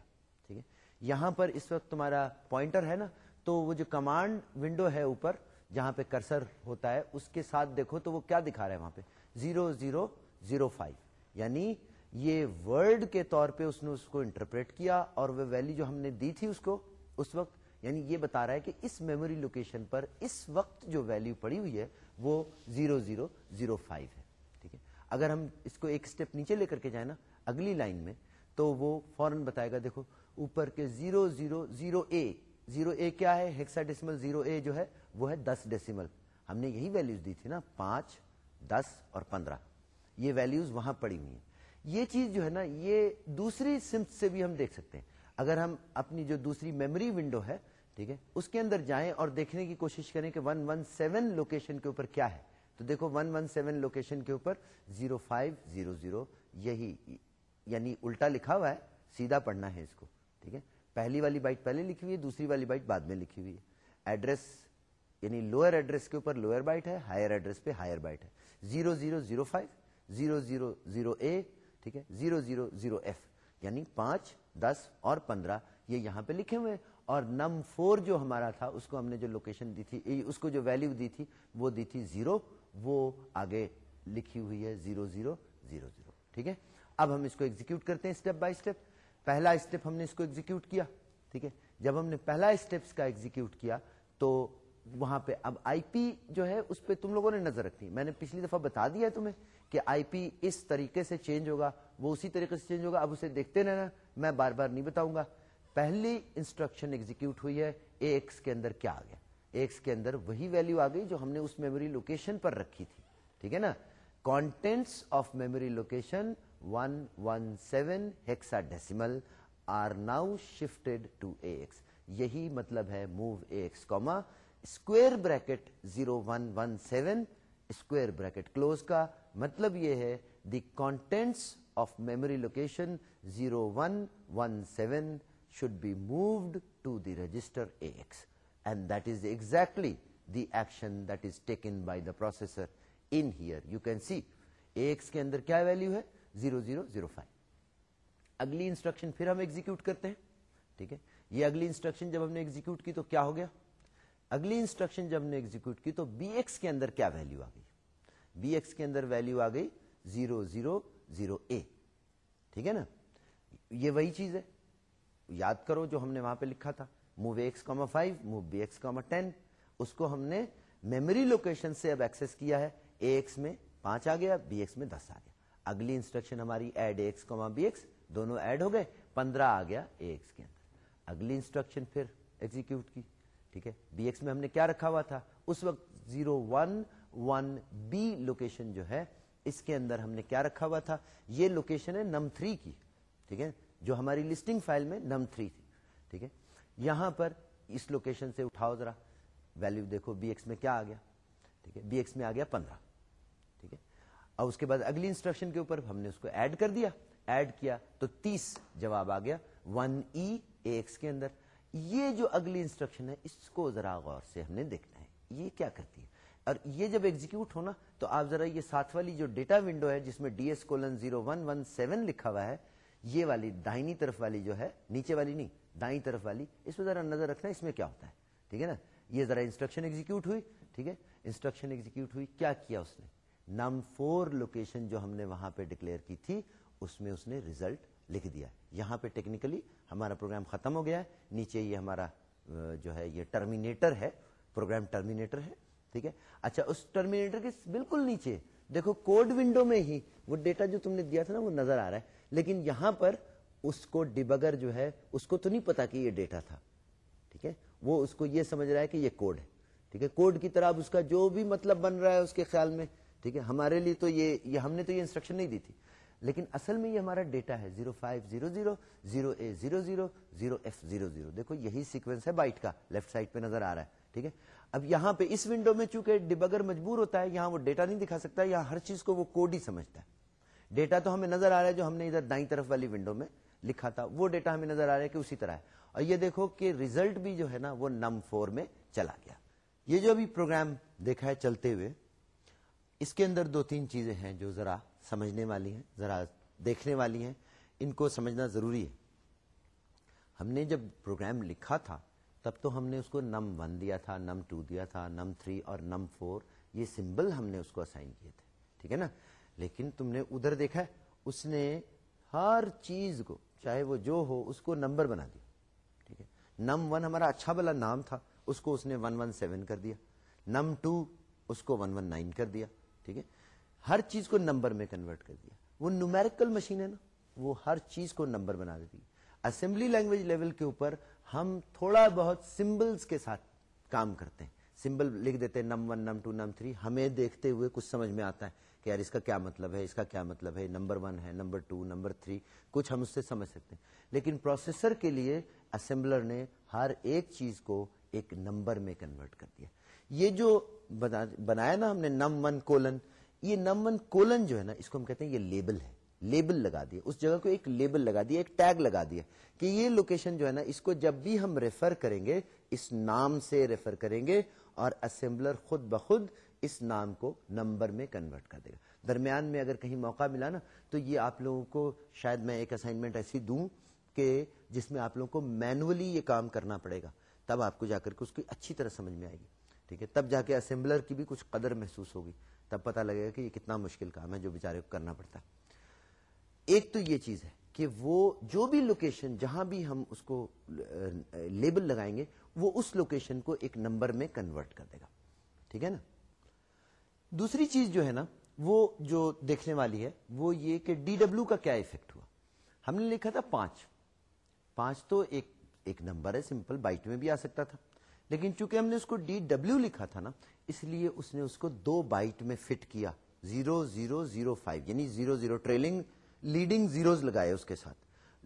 ٹھیک ہے؟ یہاں پر اس وقت تمہارا پوائنٹر ہے نا؟ تو وہ جو کمانڈ ونڈو ہے اوپر جہاں پہ کرسر ہوتا ہے، اس کے ساتھ دیکھو تو وہ کیا دکھا رہا ہے وہاں پہ؟ زیرو زیرو زیرو فائیو یعنی یہ ورڈ کے طور پہ اس نے اس کو انٹرپریٹ کیا اور وہ ویلی جو ہم نے دی تھی اس کو اس وقت یعنی یہ بتا رہا ہے کہ اس میموری لوکیشن پر اس وقت جو ویلو پڑی ہوئی ہے، وہ زیرو زیرو زیرو فائیو ہے۔ ٹھیک ہے؟ اگر ہم اس کو ایک اسٹیپ نیچے لے کر کے جائیں نا، اگلی لائن میں، تو وہ فوراً بتائے گا، دیکھو، اوپر کے zero zero zero A zero A کیا ہے؟ ہیکسا ڈیسیمل زیرو اے جو ہے وہ ہے دس ڈیسیمل ہم نے یہی ویلوز دی تھی نا، پانچ، دس اور پندرہ. یہ ویلوز وہاں پڑی ہوئی ہیں. یہ چیز جو ہے نا، یہ دوسری سمت سے بھی ہم دیکھ سکتے ہیں. اگر ہم اپنی جو دوسری میموری ونڈو ہے، ٹھیک ہے، اس کے اندر جائیں اور دیکھنے کی کوشش کریں کہ ون ون سیون لوکیشن کے اوپر کیا ہے. تو دیکھو ون ون سیون لوکیشن کے اوپر زیرو فائیو زیرو زیرو یہی یعنی الٹا لکھا ہوا ہے، سیدھا پڑھنا ہے اس کو. ٹھیک ہے؟ پہلی والی بائٹ پہلے لکھی ہوئی ہے، دوسری والی بائٹ بعد میں لکھی ہوئی ہے. ایڈریس یعنی لوئر ایڈریس کے اوپر لوئر بائٹ ہے ہائر ایڈریس پہ ہائر بائٹ ہے۔ Zero zero zero five zero zero zero A ٹھیک ہے؟ زیرو زیرو زیرو ایف یعنی پانچ، دس اور پندرہ، یہ یہاں پہ لکھے ہوئے اور نم فور جو ہمارا تھا، اس کو ہم نے جو لوکیشن دی تھی اس کو جو ویلو دی تھی، وہ دی تھی زیرو وہ آگے لکھی ہوئی ہے زیرو زیرو زیرو زیرو ٹھیک ہے؟ اب ہم اس کو ایگزیکیوٹ کرتے ہیں اسٹیپ بائی اسٹیپ پہلا اسٹیپ ہم نے اس کو ایگزیکیوٹ کیا، ٹھیک ہے؟ جب ہم نے پہلا اسٹیپس کا ایگزیکیوٹ کیا، تو وہاں پہ اب آئی پی جو ہے اس پہ تم لوگوں نے نظر رکھنی۔ میں نے پچھلی دفعہ بتا دیا ہے تمہیں کہ آئی پی اس طریقے سے چینج ہوگا، وہ اسی طریقے سے چینج ہوگا۔ اب اسے دیکھتے رہنا، میں بار بار نہیں بتاؤں گا۔ پہلی انسٹرکشن ایگزیکیوٹ ہوئی ہے اے ایکس کے اندر کیا آ گیا؟ ایکس کے اندر وہی ویلو آ گئی جو ہم نے اس میموری لوکیشن پر رکھی تھی۔ ٹھیک ہے نا؟ Contents of memory location one one seven hexadecimal are now shifted to A X یہی مطلب ہے move A X comma square bracket zero one one seven, square bracket close کا مطلب یہ ہے the contents of memory location zero one one seven should be moved to the register A X, and that is exactly the action that is taken by the processor in here. You can see A X کے اندر کیا value ہے؟ Zero zero zero five. اگلی instruction پھر ہم execute کرتے ہیں، ٹھیک ہے؟ یہ اگلی انسٹرکشن جب ہم نے ایگزیکیوٹ کی تو کیا ہو گیا؟ اگلی انسٹرکشن جب ہم نے ایگزیکیوٹ کی تو بی ایکس کے اندر کیا ویلو آ گئی؟ بی ایکس کے اندر ویلو آ گئی زیرو زیرو زیرو اے۔ ٹھیک ہے نا؟ یہ وہی چیز ہے۔ یاد کرو جو ہم نے وہاں پہ لکھا تھا۔ Move X comma five, move B X comma ten. اس کو ہم نے میموری لوکیشن سے اب ایکسس کیا ہے۔ اے ایکس میں پانچ آ گیا، بی ایکس میں دس آ گیا۔ اگلی انسٹرکشن ہماری add A X comma B X, دونوں ایڈ ہو گئے، پندرہ آ گیا اے ایکس کے اندر۔ اگلی انسٹرکشن پھر ایگزیکیوٹ کی۔ ٹھیک ہے؟ بی ایکس میں ہم نے کیا رکھا ہوا تھا؟ اس وقت zero one one B location جو ہے، اس کے اندر ہم نے کیا رکھا ہوا تھا؟ یہ لوکیشن ہے نم تھری کی، ٹھیک ہے؟ جو ہماری لسٹنگ فائل میں نم تھری تھی، ٹھیک ہے؟ یہاں پر اس لوکیشن سے اٹھاؤ ذرا۔ ویلو دیکھو بی ایکس میں کیا آ گیا؟ ٹھیک ہے؟ بی ایکس میں آ گیا پندرہ، ٹھیک ہے؟ اور اس کے بعد اگلی انسٹرکشن کے اوپر ہم نے اس کو ایڈ کر دیا۔ ایڈ کیا تو تیس جواب آ گیا ون ای ایکس کے اندر۔ یہ جو اگلی انسٹرکشن ہے، اس کو ذرا غور سے ہم نے دیکھنا ہے۔ یہ کیا کرتی ہے؟ اور یہ جب ایگزیکیوٹ ہونا، تو آپ ذرا یہ ساتھ والی جو ڈیٹا ونڈو ہے، جس میں D S colon zero one one seven لکھا ہوا ہے، یہ والی دائنی طرف والی جو ہے، نیچے والی نہیں، دائیں طرف والی، اس میں ذرا نظر رکھنا، اس میں کیا ہوتا ہے؟ ٹھیک ہے نا؟ یہ ذرا انسٹرکشن ایگزیکیوٹ ہوئی، ٹھیک ہے؟ انسٹرکشن ایگزیکیوٹ ہوئی، کیا کیا اس نے؟ نم فور لوکیشن جو ہم نے وہاں پہ ڈکلیئر کی تھی، اس میں اس نے ریزلٹ لکھ دیا یہاں پہ ٹیکنیکلی ہمارا پروگرام ختم ہو گیا ہے۔ نیچے یہ ہمارا جو ہے یہ ٹرمینیٹر ہے۔ پروگرام ٹرمینیٹر ہے۔ ٹھیک ہے؟ اچھا اس ٹرمینیٹر کے بالکل نیچے، دیکھو کوڈ ونڈو میں ہی وہ ڈیٹا جو تم نے دیا تھا نا، وہ نظر آ رہا ہے۔ لیکن یہاں پر اس کو ڈیبگر جو ہے، اس کو تو نہیں پتا کہ یہ ڈیٹا تھا۔ ٹھیک ہے؟ وہ اس کو یہ سمجھ رہا ہے کہ یہ کوڈ ہے۔ ٹھیک ہے؟ کوڈ کی طرح اس کا جو بھی مطلب بن رہا ہے اس کے خیال میں، ٹھیک ہے؟ ہمارے لیے تو یہ ہم نے تو یہ انسٹرکشن نہیں دی تھی۔ لیکن اصل میں یہ ہمارا ڈیٹا ہے zero five zero zero zero A zero zero zero F zero zero. دیکھو یہی سیکوینس ہے بائٹ کا، لیفٹ سائڈ پہ نظر آ رہا ہے، ٹھیک ہے؟ اب یہاں پہ اس ونڈو میں چونکہ ڈبگر مجبور ہوتا ہے، یہاں وہ ڈیٹا نہیں دکھا سکتا، یہاں ہر چیز کو وہ کوڈ ہی سمجھتا ہے۔ ڈیٹا تو ہمیں نظر آ رہا ہے جو ہم نے ادھر دائیں طرف والی ونڈو میں لکھا تھا، وہ ڈیٹا ہمیں نظر آ رہا ہے کہ اسی طرح ہے۔ اور یہ دیکھو کہ ریزلٹ بھی جو ہے نا، وہ نم فور میں چلا گیا۔ یہ جو ابھی پروگرام دیکھا ہے چلتے ہوئے، اس کے اندر دو تین چیزیں ہیں جو ذرا سمجھنے والی ہیں، ذرا دیکھنے والی ہیں۔ ان کو سمجھنا ضروری ہے۔ ہم نے جب پروگرام لکھا تھا، تب تو ہم نے اس کو نم ون دیا تھا، نم ٹو دیا تھا، نم تھری اور نم فور، یہ سمبل ہم نے اس کو اسائن کیے تھے۔ ٹھیک ہے نا؟ لیکن تم نے ادھر دیکھا ہے، اس نے ہر چیز کو، چاہے وہ جو ہو، اس کو نمبر بنا دیا۔ ٹھیک ہے؟ نم ون ہمارا اچھا بلا نام تھا، اس کو اس نے ون ون سیون کر دیا۔ نم ٹو، اس کو ون ون نائن کر دیا۔ ٹھیک ہے؟ ہر چیز کو نمبر میں کنورٹ کر دیا۔ وہ نومیریکل مشین ہے نا، وہ ہر چیز کو نمبر بنا دیتی اسمبلی لینگویج لیول کے اوپر ہم تھوڑا بہت سمبلس کے ساتھ کام کرتے ہیں۔ سمبل لکھ دیتے ہیں نم ون نم ٹو نم تھری ہمیں دیکھتے ہوئے کچھ سمجھ میں آتا ہے کہ یار اس کا کیا مطلب ہے، اس کا کیا مطلب ہے نمبر ون ہے نمبر ٹو نمبر تھری کچھ ہم اس سے سمجھ سکتے ہیں۔ لیکن پروسیسر کے لیے اسمبلر نے ہر ایک چیز کو ایک نمبر میں کنورٹ کر دیا۔ یہ جو بنایا نا ہم نے نم ون کولن یہ نم ون کولن جو ہے نا، اس کو ہم کہتے ہیں یہ لیبل ہے۔ لیبل لگا دیا اس جگہ کو ایک لیبل لگا دیا ایک ٹیگ لگا دیا کہ یہ لوکیشن جو ہے نا، اس کو جب بھی ہم ریفر کریں گے، اس نام سے ریفر کریں گے اور اسمبلر خود بخود اس نام کو نمبر میں کنورٹ کر دے گا۔ درمیان میں اگر کہیں موقع ملا نا، تو یہ آپ لوگوں کو شاید میں ایک اسائنمنٹ ایسی دوں کہ جس میں آپ لوگوں کو مینولی یہ کام کرنا پڑے گا۔ تب آپ کو جا کر کے اس کی اچھی طرح سمجھ میں آئے گی۔ ٹھیک ہے؟ تب جا کے اسمبلر کی بھی کچھ قدر محسوس ہوگی۔ تب پتا لگے گا کہ یہ کتنا مشکل کام ہے جو بےچارے کو کرنا پڑتا ایک تو یہ چیز ہے کہ وہ جو بھی لوکیشن جہاں بھی ہم اس کو لیبل لگائیں گے، وہ اس لوکیشن کو ایک نمبر میں کنورٹ کر دے گا۔ ٹھیک ہے نا؟ دوسری چیز جو ہے نا، وہ جو دیکھنے والی ہے، وہ یہ کہ ڈی ڈبلو کا کیا افیکٹ ہوا۔ ہم نے لکھا تھا پانچ۔ پانچ تو ایک ایک نمبر ہے سمپل بائٹ میں بھی آ سکتا تھا۔ لیکن چونکہ ہم نے اس کو ڈی ڈبلو لکھا تھا نا اس لیے اس نے اس کو دو بائٹ میں فٹ کیا، زیرو زیرو زیرو، فائیو یعنی zero zero trailing, leading zeros لگائے اس کے ساتھ۔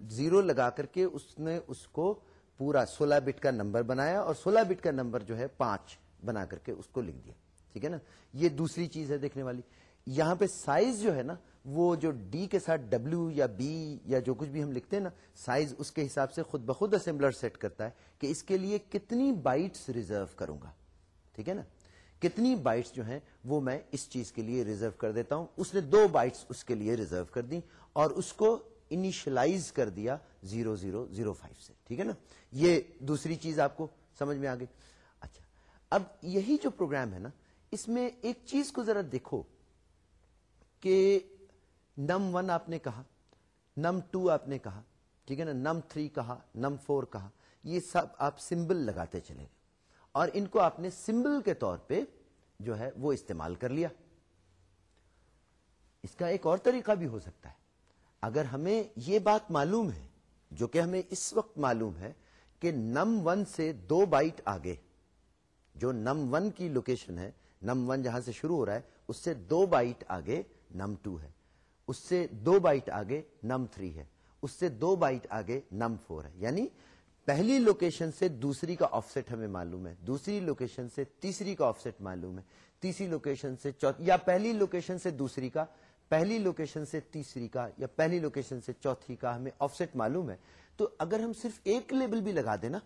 زیرو لگا کر کے اس نے اس کو پورا سولہ بٹ کا نمبر بنایا اور سولہ بٹ کا نمبر جو ہے پانچ بنا کر کے اس کو لکھ دیا۔ ٹھیک ہے نا؟ یہ دوسری چیز ہے دیکھنے والی۔ یہاں پہ سائز جو ہے نا، وہ جو ڈی کے ساتھ ڈبلو یا بی یا جو کچھ بھی ہم لکھتے ہیں نا، سائز اس کے حساب سے خود بخود اسمبلر سیٹ کرتا ہے کہ اس کے لیے کتنی بائٹس ریزرو کروں گا۔ ٹھیک ہے نا؟ کتنی بائٹس جو ہیں وہ میں اس چیز کے لیے ریزرو کر دیتا ہوں۔ اس نے دو بائٹس اس کے لیے ریزرو کر دی اور اس کو انیشلائز کر دیا زیرو زیرو زیرو فائیو سے۔ ٹھیک ہے نا؟ یہ دوسری چیز آپ کو سمجھ میں آ گئی۔ اچھا اب یہی جو پروگرام ہے نا، اس میں ایک چیز کو ذرا دیکھو کہ نم ون آپ نے کہا، نم ٹو آپ نے کہا، ٹھیک ہے نا؟ نم تھری کہا، نم فور کہا، یہ سب آپ سمبل لگاتے چلے گئے۔ اور ان کو آپ نے سمبل کے طور پہ جو ہے وہ استعمال کر لیا۔ اس کا ایک اور طریقہ بھی ہو سکتا ہے۔ اگر ہمیں یہ بات معلوم ہے، جو کہ ہمیں اس وقت معلوم ہے کہ نم ون سے دو بائٹ آگے، جو نم ون کی لوکیشن ہے، نم ون جہاں سے شروع ہو رہا ہے، اس سے دو بائٹ آگے نم ٹو ہے۔ اس سے دو بائٹ آگے نم تھری ہے۔ اس سے دو بائٹ آگے نم فور ہے۔ یعنی پہلی لوکیشن سے دوسری کا آف سیٹ ہمیں معلوم ہے۔ دوسری لوکیشن سے تیسری کا آف سیٹ معلوم ہے۔ تیسری لوکیشن سے یا پہلی لوکیشن سے دوسری کا، پہلی لوکیشن سے تیسری کا یا پہلی لوکیشن سے چوتھی کا ہمیں آف سیٹ معلوم ہے۔ تو اگر ہم صرف ایک لیبل بھی لگا دینا،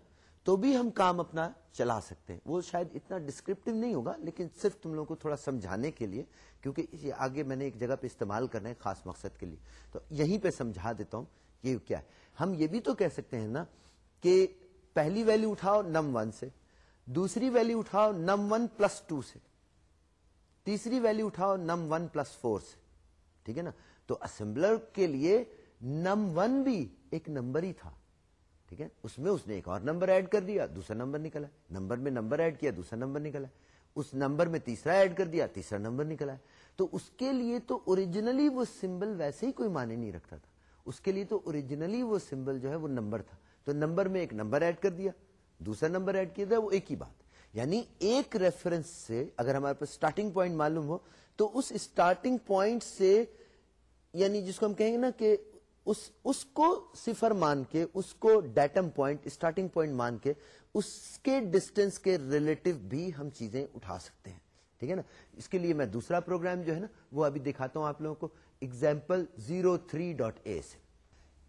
تو بھی ہم کام اپنا چلا سکتے ہیں۔ وہ شاید اتنا ڈسکرپٹیو نہیں ہوگا، لیکن صرف تم لوگوں کو تھوڑا سمجھانے کے لیے، کیونکہ یہ آگے میں نے ایک جگہ پہ استعمال کرنا ہے خاص مقصد کے لیے۔ تو یہیں پہ سمجھا دیتا ہوں یہ کیا ہے۔ ہم یہ بھی تو کہہ سکتے ہیں نا کہ پہلی ویلو اٹھاؤ نم ون سے، دوسری ویلو اٹھاؤ نم ون پلس ٹو سے، تیسری ویلو اٹھاؤ نم ون پلس فور سے، ٹھیک ہے نا؟ تو اسمبلر کے لیے نم ون بھی ایک نمبر ہی تھا، ٹھیک ہے؟ اس میں اس نے ایک اور نمبر ایڈ کر دیا، دوسرا نمبر نکلا نمبر میں نمبر ایڈ کیا، دوسرا نمبر نکلا اس نمبر میں تیسرا ایڈ کر دیا، تیسرا نمبر نکلا تو اس کے لیے تو اوریجنلی وہ سمبل ویسے ہی کوئی معنی نہیں رکھتا تھا۔ اس کے لیے تو اوریجنلی وہ سمبل جو ہے وہ نمبر تھا۔ تو نمبر میں ایک نمبر ایڈ کر دیا، دوسرا نمبر ایڈ کیا وہ ایک ہی بات۔ یعنی ایک ریفرنس سے اگر ہمارے پاس اسٹارٹنگ پوائنٹ معلوم ہو، تو اس اسٹارٹنگ پوائنٹ سے یعنی جس کو ہم کہیں گے نا کہ اس اس کو صفر مان کے، اس کو ڈیٹم پوائنٹ اسٹارٹنگ پوائنٹ مان کے، اس کے ڈسٹینس کے ریلیٹو بھی ہم چیزیں اٹھا سکتے ہیں۔ ٹھیک ہے نا؟ اس کے لیے میں دوسرا پروگرام جو ہے نا، وہ ابھی دکھاتا ہوں آپ لوگوں کو example zero three dot A سے۔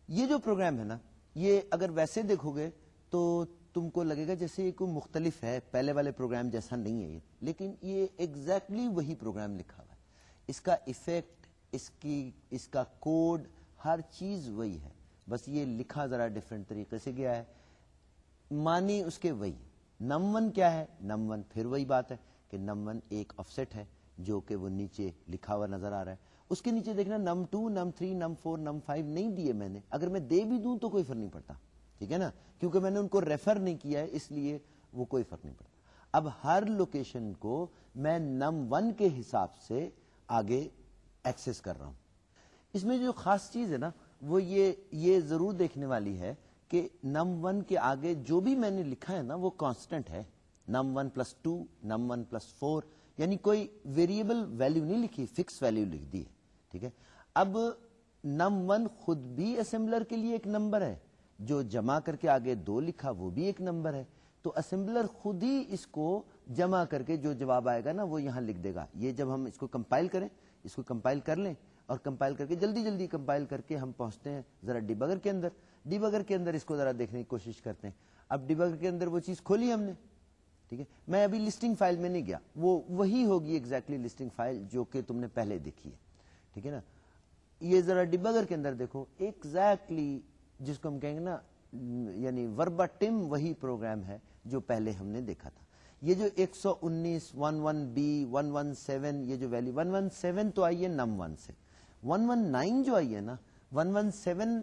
یہ جو پروگرام ہے نا یہ اگر ویسے دیکھو گے تو تم کو لگے گا جیسے یہ کوئی مختلف ہے، پہلے والے پروگرام جیسا نہیں ہے یہ۔ لیکن یہ ایگزیکٹلی وہی پروگرام لکھا ہوا ہے۔ اس کا افیکٹ اس کی، اس کا کوڈ ہر چیز وہی ہے۔ بس یہ لکھا ذرا ڈفرینٹ طریقے سے گیا ہے۔ مانی اس کے وہی۔ نم ون کیا ہے؟ نم ون پھر وہی بات ہے کہ نم ون ایک آفسیٹ ہے جو کہ وہ نیچے لکھا ہوا نظر آ رہا ہے۔ اس کے نیچے دیکھنا نم ٹو، نم تھری، نم فور، نم فائیو نہیں دیے میں نے۔ اگر میں دے بھی دوں تو کوئی فرق نہیں پڑتا، ٹھیک ہے نا؟ کیونکہ میں نے ان کو ریفر نہیں کیا ہے، اس لیے وہ کوئی فرق نہیں پڑتا۔ اب ہر لوکیشن کو میں نم ون کے حساب سے آگے ایکسس کر رہا ہوں۔ اس میں جو خاص چیز ہے نا، وہ یہ یہ ضرور دیکھنے والی ہے کہ نم ون کے آگے جو بھی میں نے لکھا ہے نا، وہ کانسٹنٹ ہے۔ Num one plus two, num one plus four یعنی کوئی ویریبل ویلو نہیں لکھی فکس ویلو لکھ دی ہے۔ ٹھیک ہے؟ اب نم ون خود بھی اسمبلر کے لیے ایک نمبر ہے، جو جمع کر کے آگے دو لکھا وہ بھی ایک نمبر ہے۔ تو اسمبلر خود ہی اس کو جمع کر کے جو جواب آئے گا نا، وہ یہاں لکھ دے گا۔ یہ جب ہم اس کو کمپائل کریں، اس کو کمپائل کر لیں اور کمپائل کر کے جلدی جلدی کمپائل کر کے ہم پہنچتے ہیں ذرا ڈیبگر کے اندر۔ ڈیبگر کے اندر اس کو ذرا دیکھنے کی کوشش کرتے ہیں۔ اب ڈیبگر کے اندر وہ چیز کھولی ہم نے، ٹھیک ہے؟ میں ابھی لسٹنگ فائل میں نہیں گیا، وہ وہی ہوگی ایگزیکٹلی لسٹنگ فائل جو کہ تم نے پہلے دیکھی ہے۔ ٹھیک ہے نا؟ یہ ذرا ڈیبگر کے اندر دیکھو ایگزیکٹلی جس کو ہم کہیں گے نا یعنی وربا ٹم وہی پروگرام ہے جو پہلے ہم نے دیکھا تھا۔ یہ جو ایک سو انیس one one B one one seven, یہ جو ویلو ون ون سیون تو آئی ہے نم ون سے۔ ون ون نائن جو آئی ہے نا ون ون سیون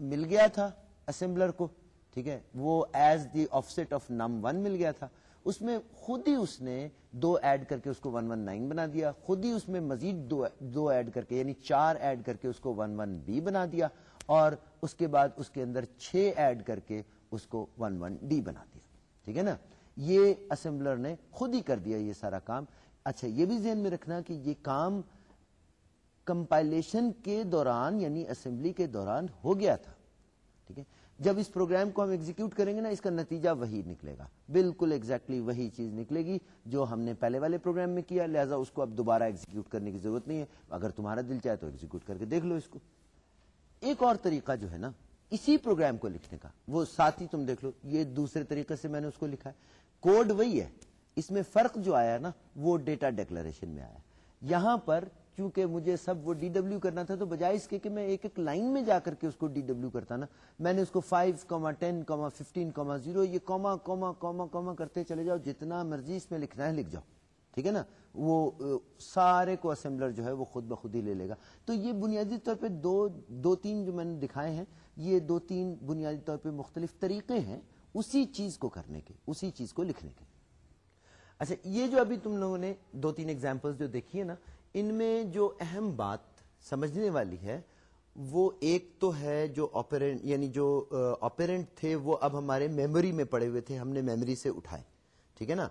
مل گیا تھا اسمبلر کو، ٹھیک ہے؟ وہ as the offset of num one مل گیا تھا۔ اس میں خود ہی اس نے دو ایڈ کر کے اس کو ون ون نائن بنا دیا، خود ہی اس میں مزید دو ایڈ کر کے یعنی چار ایڈ کر کے اس کو ون ون بی بنا دیا اور اس کے بعد اس کے اندر چھ ایڈ کر کے اس کو ون ون ڈی بنا دیا۔ ٹھیک ہے نا؟ یہ اسمبلر نے خود ہی کر دیا یہ سارا کام۔ اچھا یہ بھی ذہن میں رکھنا کہ یہ کام کمپائلیشن کے دوران یعنی اسمبلی کے دوران ہو گیا تھا۔ ٹھیک ہے؟ جب اس پروگرام کو ہم ایگزیکیوٹ کریں گے نا، اس کا نتیجہ وہی نکلے گا۔ بالکل ایگزیکٹلی وہی چیز نکلے گی جو ہم نے پہلے والے پروگرام میں کیا، لہٰذا اس کو اب دوبارہ ایگزیکیوٹ کرنے کی ضرورت نہیں ہے۔ اگر تمہارا دل چاہے تو ایگزیکیوٹ کر کے دیکھ لو اس کو۔ ایک اور طریقہ جو ہے نا، اسی پروگرام کو لکھنے کا، وہ ساتھ ہی تم دیکھ لو، یہ دوسرے طریقے سے میں نے اس کو لکھا ہے۔ کوڈ وہی ہے، اس میں فرق جو آیا نا، وہ ڈیٹا ڈیکلریشن میں آیا۔ یہاں پر کیونکہ مجھے سب وہ ڈی ڈبلو کرنا تھا تو بجائے اس کے کہ میں ایک ایک لائن میں جا کر کے اس کو ڈی ڈبلو کرتا نا۔ میں نے اس کو five comma ten comma fifteen comma zero یہ کوما کوما کوما کوما کرتے چلے جاؤ۔ جتنا مرضی اس میں لکھنا ہے لکھ جاؤ۔ ٹھیک ہے نا؟ وہ، سارے کو اسمبلر جو ہے وہ خود بخود ہی لے لے گا۔ تو یہ بنیادی طور پہ دو دو تین جو میں نے دکھائے ہیں، یہ دو تین بنیادی طور پہ مختلف طریقے ہیں اسی چیز کو کرنے کے، اسی چیز کو لکھنے کے۔ اچھا یہ جو ابھی تم لوگوں نے دو تین ایگزامپل جو دیکھی ہے نا ان میں جو اہم بات سمجھنے والی ہے، وہ ایک تو ہے جو آپرینٹ یعنی جو آپرینٹ تھے، وہ اب ہمارے میموری میں پڑے ہوئے تھے، ہم نے میموری سے اٹھائے، ٹھیک ہے نا؟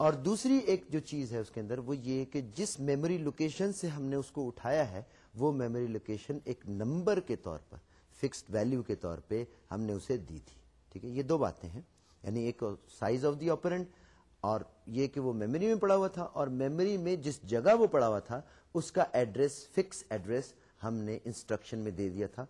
اور دوسری ایک جو چیز ہے اس کے اندر، وہ یہ کہ جس میموری لوکیشن سے ہم نے اس کو اٹھایا ہے، وہ میموری لوکیشن ایک نمبر کے طور پر فکسڈ ویلو کے طور پہ ہم نے اسے دی تھی، ٹھیک ہے؟ یہ دو باتیں ہیں یعنی ایک سائز آف دی آپرینٹ اور یہ کہ وہ میموری میں پڑا ہوا تھا اور میموری میں جس جگہ وہ پڑا ہوا تھا، اس کا ایڈریس فکس ایڈریس ہم نے انسٹرکشن میں دے دیا تھا۔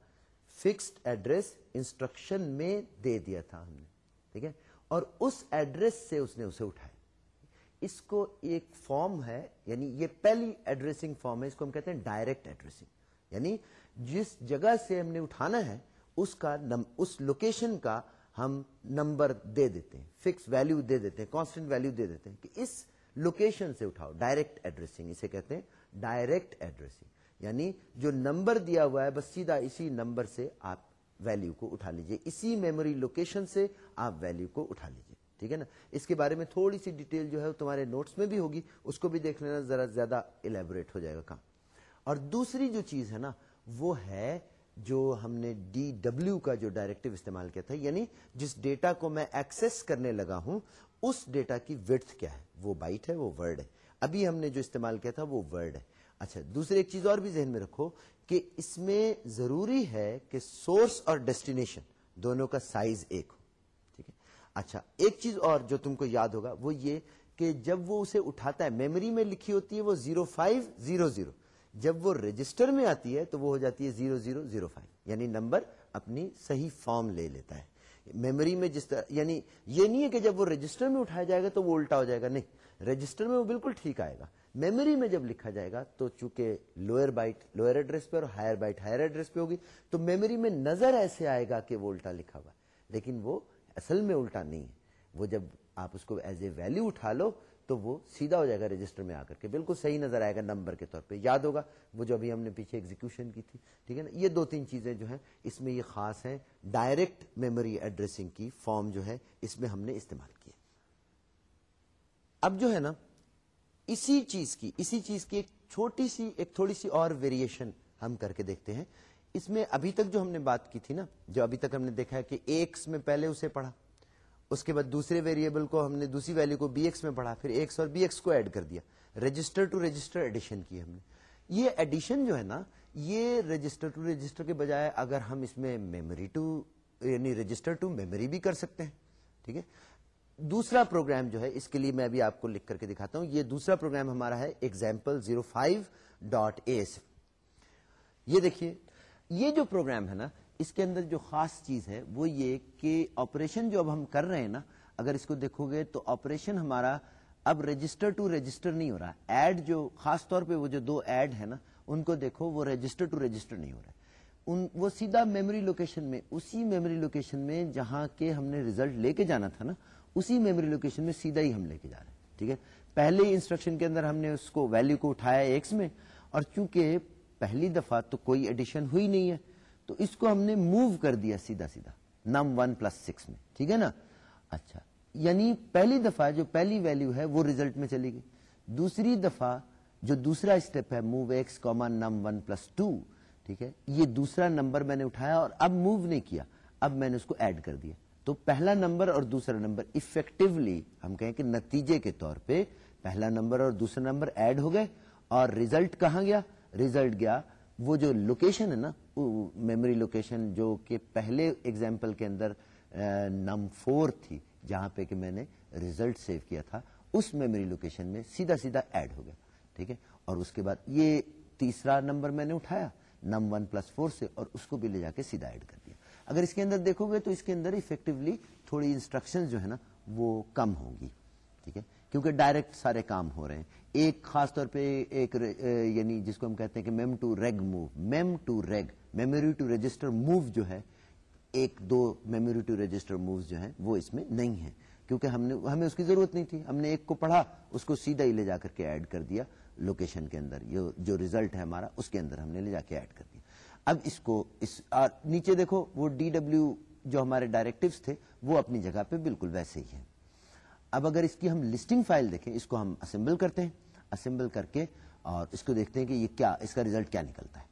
فکسڈ ایڈریس انسٹرکشن میں دے دیا تھا ہم نے، ٹھیک ہے؟ اور اس ایڈریس سے اس نے اسے اٹھایا۔ اس کو ایک فارم ہے یعنی یہ پہلی ایڈریسنگ فارم ہے، اس کو ہم کہتے ہیں ڈائریکٹ ایڈریسنگ یعنی جس جگہ سے ہم نے اٹھانا ہے، اس کا اس لوکیشن کا ہم نمبر دے دیتے ہیں فکس ویلو دے دیتے ہیں کانسٹنٹ ویلو دے دیتے ہیں کہ اس لوکیشن سے اٹھاؤ ڈائریکٹ ایڈریسنگ اسے کہتے ہیں ڈائریکٹ ایڈریسنگ یعنی جو نمبر دیا ہوا ہے، بس سیدھا اسی نمبر سے آپ ویلو کو اٹھا لیجیے، اسی میموری لوکیشن سے آپ ویلو کو اٹھا لیجیے، ٹھیک ہے نا؟ اس کے بارے میں تھوڑی سی ڈیٹیل جو ہے وہ تمہارے نوٹس میں بھی ہوگی، اس کو بھی دیکھ لینا، ذرا زیادہ الیبوریٹ ہو جائے گا کام. اور دوسری جو چیز ہے نا، وہ ہے جو ہم نے ڈی ڈبلو کا جو ڈائریکٹو استعمال کیا تھا یعنی جس ڈیٹا کو میں ایکسس کرنے لگا ہوں، اس ڈیٹا کی ورتھ کیا ہے؟ وہ بائٹ ہے، وہ ورڈ ہے۔ ابھی ہم نے جو استعمال کیا تھا، وہ ورڈ ہے۔ اچھا دوسری ایک چیز اور بھی ذہن میں رکھو کہ اس میں ضروری ہے کہ سورس اور ڈیسٹینیشن دونوں کا سائز ایک ہو۔ ٹھیک ہے؟ اچھا ایک چیز اور جو تم کو یاد ہوگا، وہ یہ کہ جب وہ اسے اٹھاتا ہے میموری میں لکھی ہوتی ہے وہ زیرو فائیو زیرو زیرو۔ جب وہ رجسٹر میں آتی ہے تو وہ ہو جاتی ہے زیرو زیرو زیرو فائیو یعنی نمبر اپنی صحیح فارم لے لیتا ہے۔ میموری میں جس طرح یعنی یہ نہیں ہے کہ جب وہ رجسٹر میں اٹھایا جائے گا تو وہ الٹا ہو جائے گا، نہیں۔ رجسٹر میں وہ بالکل ٹھیک آئے گا۔ میموری میں جب لکھا جائے گا تو چونکہ لوئر بائٹ، لوئر ایڈریس پہ اور ہائر بائٹ ہائر ایڈریس پہ ہوگی، تو میموری میں نظر ایسے آئے گا کہ وہ الٹا لکھا ہوا لیکن وہ اصل میں الٹا نہیں ہے۔ وہ جب آپ اس کو ایز اے ویلو اٹھا لو تو وہ سیدھا ہو جائے گا رجسٹر میں آ کر کے۔ بالکل صحیح نظر آئے گا نمبر کے طور پہ۔ یاد ہوگا، وہ جو ابھی ہم نے پیچھے ایگزیکشن کی تھی، ٹھیک ہے نا؟ یہ دو تین چیزیں جو ہیں، اس میں یہ خاص ہیں۔ ڈائریکٹ میموری ایڈریسنگ کی فارم جو ہے، اس میں ہم نے استعمال کیا اب جو ہے نا، اسی چیز کی، اسی چیز کی ایک چھوٹی سی، ایک تھوڑی سی اور ویریشن ہم کر کے دیکھتے ہیں۔ اس میں ابھی تک جو ہم نے بات کی تھی نا، جو ابھی تک ہم نے دیکھا ہے کہ ایکس میں پہلے اسے پڑھا۔ اس کے بعد دوسرے ویریبل کو ہم نے دوسری ویلو کو بی ایکس میں پڑھا پھر ایکس اور بی ایکس کو ایڈ کر دیا۔ رجسٹر ٹو رجسٹر ایڈیشن کی ہم نے۔ یہ ایڈیشن جو ہے نا، یہ رجسٹر ٹو رجسٹر کے بجائے اگر ہم اس میں میموری ٹو یعنی رجسٹر ٹو میموری بھی کر سکتے ہیں، ٹھیک ہے؟ دوسرا پروگرام جو ہے، اس کے لیے میں ابھی آپ کو لکھ کر کے دکھاتا ہوں۔ یہ دوسرا پروگرام ہمارا ہے example zero five dot S یہ دیکھیے، یہ جو پروگرام ہے نا اس کے اندر جو خاص چیز ہے وہ یہ کہ آپریشن جو اب ہم کر رہے ہیں نا، اگر اس کو دیکھو گے تو آپریشن ہمارا اب رجسٹر ٹو رجسٹر نہیں ہو رہا۔ ایڈ جو خاص طور پہ وہ جو دو ایڈ ہے نا، ان کو دیکھو، وہ رجسٹر ٹو رجسٹر نہیں ہو رہا۔ ان، وہ سیدھا میموری لوکیشن میں، اسی میموری لوکیشن میں جہاں کے ہم نے ریزلٹ لے کے جانا تھا نا، اسی میموری لوکیشن میں سیدھا ہی ہم لے کے جا رہے ہیں۔ ٹھیک ہے؟ پہلے انسٹرکشن کے اندر ہم نے اس کو ویلو کو اٹھایا ایکس میں، اور چونکہ پہلی دفعہ تو کوئی ایڈیشن ہوئی نہیں ہے۔ تو اس کو ہم نے موو کر دیا سیدھا سیدھا، نم ون پلس سکس میں، ٹھیک ہے نا؟ اچھا یعنی پہلی دفعہ جو پہلی ویلو ہے وہ ریزلٹ میں چلی گئی۔ دوسری دفعہ جو دوسرا اسٹیپ ہے move X comma num one plus two ٹھیک ہے؟ یہ دوسرا نمبر میں نے اٹھایا اور اب موو نہیں کیا، اب میں نے اس کو ایڈ کر دیا۔ تو پہلا نمبر اور دوسرا نمبر افیکٹولی ہم کہیں کہ نتیجے کے طور پہ پہلا نمبر اور دوسرا نمبر ایڈ ہو گئے اور ریزلٹ کہاں گیا؟ ریزلٹ گیا وہ جو لوکیشن ہے نا میموری لوکیشن جو کہ پہلے ایگزامپل کے اندر نم فور تھی، جہاں پہ کہ میں نے ریزلٹ سیو کیا تھا، اس میموری لوکیشن میں سیدھا سیدھا ایڈ ہو گیا، ٹھیک ہے؟ اور اس کے بعد یہ تیسرا نمبر میں نے اٹھایا، نم ون پلس فور سے، اور اس کو بھی لے جا کے سیدھا ایڈ کر دیا۔ اگر اس کے اندر دیکھو گے تو اس کے اندر افیکٹولی تھوڑی انسٹرکشن جو ہے نا، وہ کم ہوں گی، ٹھیک ہے؟ کیونکہ ڈائریکٹ سارے کام ہو رہے ہیں۔ ایک خاص طور پہ ایک یعنی جس کو ہم کہتے ہیں کہ mem to reg move, mem to reg, memory to register move جو ہے، ایک دو میموری ٹو رجسٹر موو جو ہے وہ اس میں نہیں ہے کیونکہ ہم نے ہمیں اس کی ضرورت نہیں تھی۔ ہم نے ایک کو پڑھا، اس کو سیدھا ہی لے جا کر کے ایڈ کر دیا لوکیشن کے اندر جو ریزلٹ ہے ہمارا، اس کے اندر ہم نے لے جا کے ایڈ کر دیا۔ اب اس کو اس نیچے دیکھو، وہ ڈی ڈبلو جو ہمارے ڈائریکٹو تھے، وہ اپنی جگہ پہ بالکل ویسے ہی ہیں۔ اب اگر اس کی ہم لسٹنگ فائل دیکھیں، اس کو ہم اسمبل کرتے ہیں اسمبل کر کے اور اس کو دیکھتے ہیں کہ یہ کیا، اس کا ریزلٹ کیا نکلتا ہے۔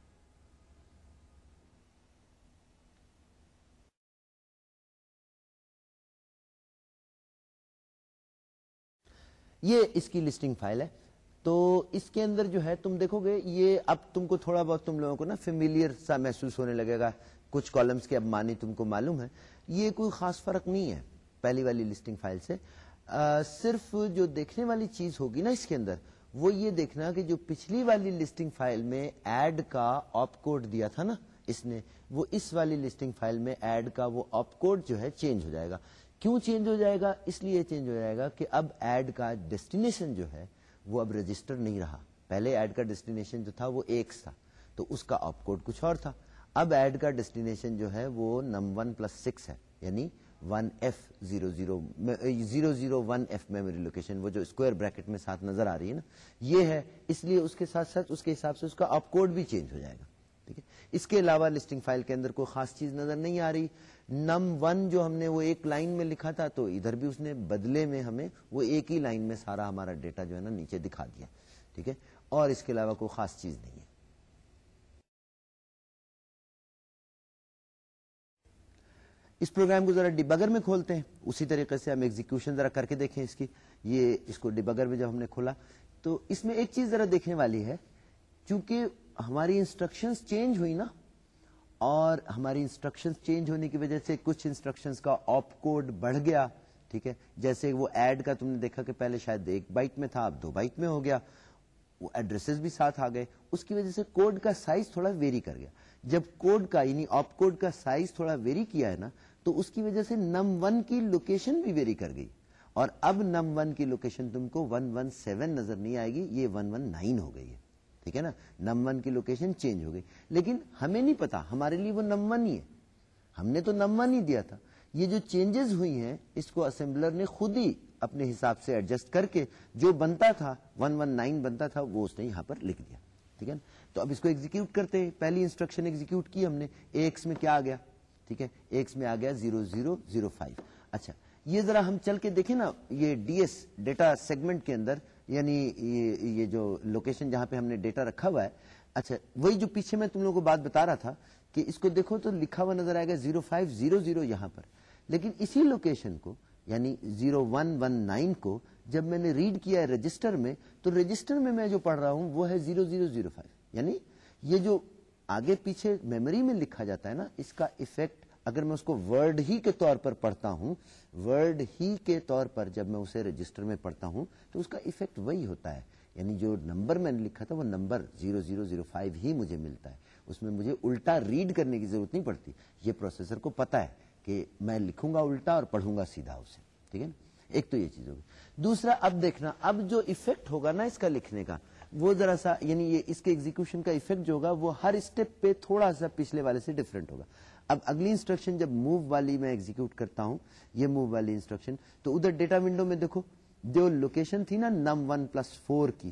یہ اس کی لسٹنگ فائل ہے۔ تو اس کے اندر جو ہے، تم دیکھو گے، یہ اب تم کو تھوڑا بہت تم لوگوں کو نا فیملیئر سا محسوس ہونے لگے گا۔ کچھ کالمس کے اب مانی تم کو معلوم ہے یہ کوئی خاص فرق نہیں ہے پہلی والی لسٹنگ فائل سے۔ آ, صرف جو دیکھنے والی چیز ہوگی نا اس کے اندر وہ یہ دیکھنا کہ جو پچھلی والی لسٹنگ فائل میں ایڈ کا آپ کوڈ دیا تھا نا اس نے وہ اس والی لسٹنگ فائل میں ایڈ کا وہ آپ کوڈ جو ہے چینج ہو جائے گا۔ کیوں چینج ہو جائے گا؟ اس لیے چینج ہو جائے گا کہ اب ایڈ کا ڈیسٹینیشن جو ہے وہ اب رجسٹر نہیں رہا۔ پہلے ایڈ کا ڈیسٹینیشن جو تھا وہ ایک تھا تو اس کا آپ کوڈ کچھ اور تھا۔ اب ایڈ کا ڈیسٹینیشن جو ہے وہ نم ون پلس سکس ہے یعنی one F zero zero zero zero one F memory location وہ جو اسکوائر بریکٹ میں ساتھ نظر آ رہی ہے نا، یہ ہے، اس لیے اس کے ساتھ ساتھ اس کے حساب سے اس کا آپ کوڈ بھی چینج ہو جائے گا، ٹھیک ہے؟ اس کے علاوہ لسٹنگ فائل کے اندر کوئی خاص چیز نظر نہیں آ رہی نم ون جو ہم نے وہ ایک لائن میں لکھا تھا، تو ادھر بھی اس نے بدلے میں ہمیں وہ ایک ہی لائن میں سارا ہمارا ڈیٹا جو ہے نا نیچے دکھا دیا، ٹھیک ہے؟ اور اس کے علاوہ کوئی خاص چیز نہیں ہے۔ اس پروگرام کو ذرا ڈبگر میں کھولتے ہیں۔ اسی طریقے سے ہم ایگزیکشن ذرا کر کے دیکھیں اس کی۔ یہ اس کو ڈبگر میں جب ہم نے کھولا، تو اس میں ایک چیز ذرا دیکھنے والی ہے۔ چونکہ ہماری انسٹرکشن چینج ہوئی نا، اور ہماری انسٹرکشن چینج ہونے کی وجہ سے کچھ انسٹرکشن کا آپ کوڈ بڑھ گیا، ٹھیک ہے؟ جیسے وہ ایڈ کا تم نے دیکھا کہ پہلے شاید ایک بائٹ میں تھا، اب دو بائٹ میں ہو گیا۔ وہ ایڈریسز بھی ساتھ آ گئے۔ اس کی وجہ سے کوڈ کا سائز تھوڑا ویری کر گیا۔ جب کوڈ کا یعنی آپ کوڈ کا سائز تھوڑا ویری کیا ہے نا تو اس کی وجہ سے نم ون کی لوکیشن بھی ویری کر گئی۔ اور اب نم ون کی لوکیشن تم کو ون ون سیون نظر نہیں آئے گی، یہ ون ون نائن ہو گئی ہے۔ ٹھیک ہے نا؟ نم ون کی لوکیشن چینج ہو گئی۔ لیکن ہمیں نہیں پتا، ہمارے لیے وہ نم ون ہی ہے۔ ہم نے تو نم ون ہی دیا تھا۔ یہ جو چینجز ہوئی ہیں، اس کو اسمبلر نے خود ہی اپنے حساب سے ایڈجسٹ کر کے جو بنتا تھا ون ون نائن بنتا تھا، وہ اس نے یہاں پر لکھ دیا۔ ٹھیک ہے نا؟ تو اب اس کو ایگزیکیوٹ کرتے پہلی انسٹرکشن ایگزیکیوٹ کی ہم نے ایکس میں کیا آ گیا؟ ٹھیک ہے؟ ایکس میں آ گیا زیرو زیرو زیرو فائیو۔ اچھا یہ ذرا ہم چل کے دیکھیں نا، یہ ڈی ایس ڈیٹا سیگمنٹ کے اندر یعنی یہ جو لوکیشن جہاں پہ ہم نے ڈیٹا رکھا ہوا ہے۔ اچھا وہی جو پیچھے میں تم لوگوں کو بات بتا رہا تھا کہ اس کو دیکھو تو لکھا ہوا نظر آئے گا زیرو فائیو زیرو زیرو یہاں پر۔ لیکن اسی لوکیشن کو یعنی زیرو ون ون نائن کو جب میں نے ریڈ کیا ہے رجسٹر میں، تو رجسٹر میں میں جو پڑھ رہا ہوں وہ ہے زیرو زیرو زیرو فائیو۔ یعنی یہ جو آگے پیچھے میموری میں لکھا جاتا ہے نا، اس کا افیکٹ اگر میں اس کو ورڈ ہی کے طور پر پڑھتا ہوں ورڈ ہی کے طور پر جب میں اسے رجسٹر میں پڑھتا ہوں، تو اس کا افیکٹ وہی ہوتا ہے۔ یعنی جو نمبر میں نے لکھا تھا، وہ number zero zero zero five ہی مجھے ملتا ہے۔ اس میں مجھے الٹا ریڈ کرنے کی ضرورت نہیں پڑتی۔ یہ پروسیسر کو پتا ہے کہ میں لکھوں گا الٹا اور پڑھوں گا سیدھا اسے۔ ٹھیک ہے نا؟ ایک تو یہ چیز ہوگی۔ دوسرا، اب دیکھنا، اب جو افیکٹ ہوگا نا اس کا لکھنے کا وہ ذرا سا یعنی یہ اس کے ایگزیکشن کا افیکٹ جو ہوگا، وہ ہر اسٹیپ پہ تھوڑا سا پچھلے والے سے ڈفرنٹ ہوگا۔ اب اگلی انسٹرکشن جب موو والی میں ایگزیکیوٹ کرتا ہوں، یہ موو والی انسٹرکشن تو ادھر ڈیٹا ونڈو میں دیکھو، جو لوکیشن تھی نا نم ون پلس فور کی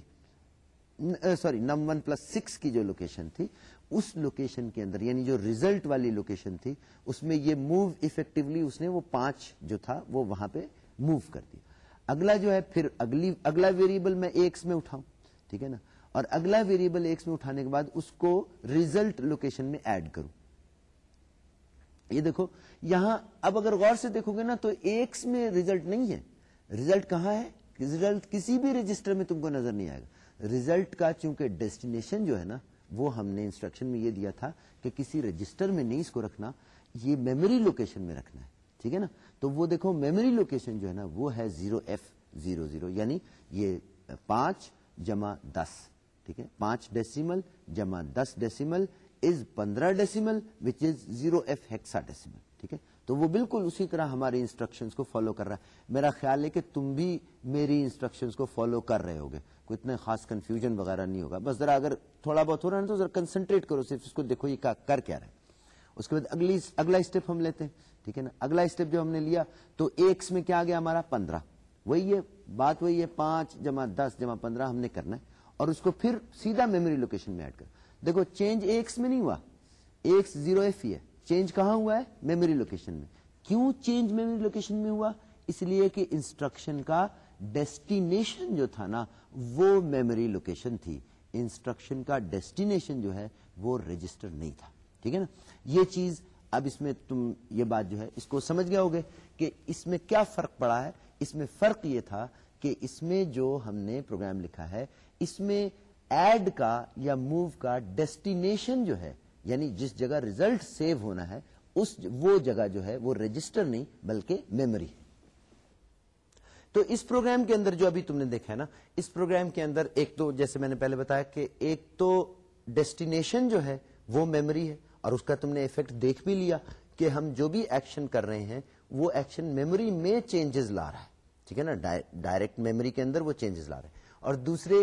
sorry num one plus six کی جو لوکیشن تھی، اس لوکیشن کے اندر یعنی جو ریزلٹ والی لوکیشن تھی، اس میں یہ موو افیکٹولی اس نے وہ پانچ جو تھا، وہ وہاں پہ موو کر دیا۔ اگلا جو ہے، پھر اگلی، اگلا ویریبل میں ایکس میں اٹھاؤں۔ ٹھیک ہے نا؟ اور اگلا ویریبل ایکس میں اٹھانے کے بعد اس کو ریزلٹ لوکیشن میں ایڈ کروں یہ دیکھو، یہاں اب اگر غور سے دیکھو گے نا تو ایکس میں ریزلٹ نہیں ہے۔ ریزلٹ کہاں ہے؟ ریزلٹ کسی بھی رجسٹر میں تم کو نظر نہیں آئے گا۔ ریزلٹ کا چونکہ ڈیسٹینیشن جو ہے نا، وہ ہم نے انسٹرکشن میں یہ دیا تھا کہ کسی رجسٹر میں نہیں اس کو رکھنا، یہ میموری لوکیشن میں رکھنا ہے۔ ٹھیک ہے نا؟ تو وہ دیکھو میموری لوکیشن جو ہے نا، وہ ہے زیرو ایف زیرو زیرو یعنی یہ پانچ جمع دس، ٹھیک ہے؟ پانچ ڈیسیمل جمع دس ڈیسیمل از پندرہ decimal which is zero F hexadecimal ٹھیک ہے؟ تو وہ بالکل اسی طرح ہماری انسٹرکشن کو فالو کر رہا ہے۔ میرا خیال ہے کہ تم بھی میری انسٹرکشن کو فالو کر رہے ہوگے۔ کوئی اتنے خاص کنفیوژن وغیرہ نہیں ہوگا۔ بس ذرا اگر تھوڑا بہت ہو رہا ہے تو ذرا کنسنٹریٹ کرو، صرف اس کو دیکھو یہ کر کیا رہے اس کے بعد اگلی اگلا اسٹیپ ہم لیتے ہیں، ٹھیک ہے نا؟ اگلا اسٹیپ جو ہم نے لیا تو ایکس میں کیا گیا ہمارا؟ پندرہ۔ وہی ہے، بات وہی ہے، پانچ جمع دس جمع پندرہ ہم نے کرنا ہے۔ اور اس کو پھر سیدھا میموری لوکیشن میں ایڈ کر دیکھو چینج ایکس میں نہیں ہوا۔ ایکس زیرو ایف ہی ہے۔ چینج کہاں ہوا ہے؟ میموری لوکیشن میں۔ کیوں چینج میموری لوکیشن میں ہوا؟ اس لیے کہ انسٹرکشن کا ڈیسٹینیشن جو تھا نا، وہ میموری لوکیشن تھی۔ انسٹرکشن کا ڈیسٹینیشن جو ہے، وہ رجسٹر نہیں تھا۔ ٹھیک ہے نا؟ یہ چیز اب اس میں تم، یہ بات جو ہے، اس کو سمجھ گیا ہوگے کہ اس میں کیا فرق پڑا ہے۔ اس میں فرق یہ تھا کہ اس میں جو ہم نے پروگرام لکھا ہے، اس میں ایڈ کا یا موو کا ڈیسٹینیشن جو ہے یعنی جس جگہ ریزلٹ سیو ہونا ہے، اس وہ جگہ جو ہے، وہ رجسٹر نہیں، بلکہ میموری تو اس پروگرام کے اندر جو ابھی تم نے دیکھا ہے نا، اس پروگرام کے اندر ایک تو جیسے میں نے پہلے بتایا کہ ایک تو ڈیسٹینیشن جو ہے، وہ میموری ہے، اور اس کا تم نے افیکٹ دیکھ بھی لیا کہ ہم جو بھی ایکشن کر رہے ہیں، وہ ایکشن میموری میں چینجز لا رہا ہے۔ ٹھیک ہے نا؟ ڈائریکٹ میموری کے اندر وہ چینجز لا رہے ہیں۔ اور دوسرے،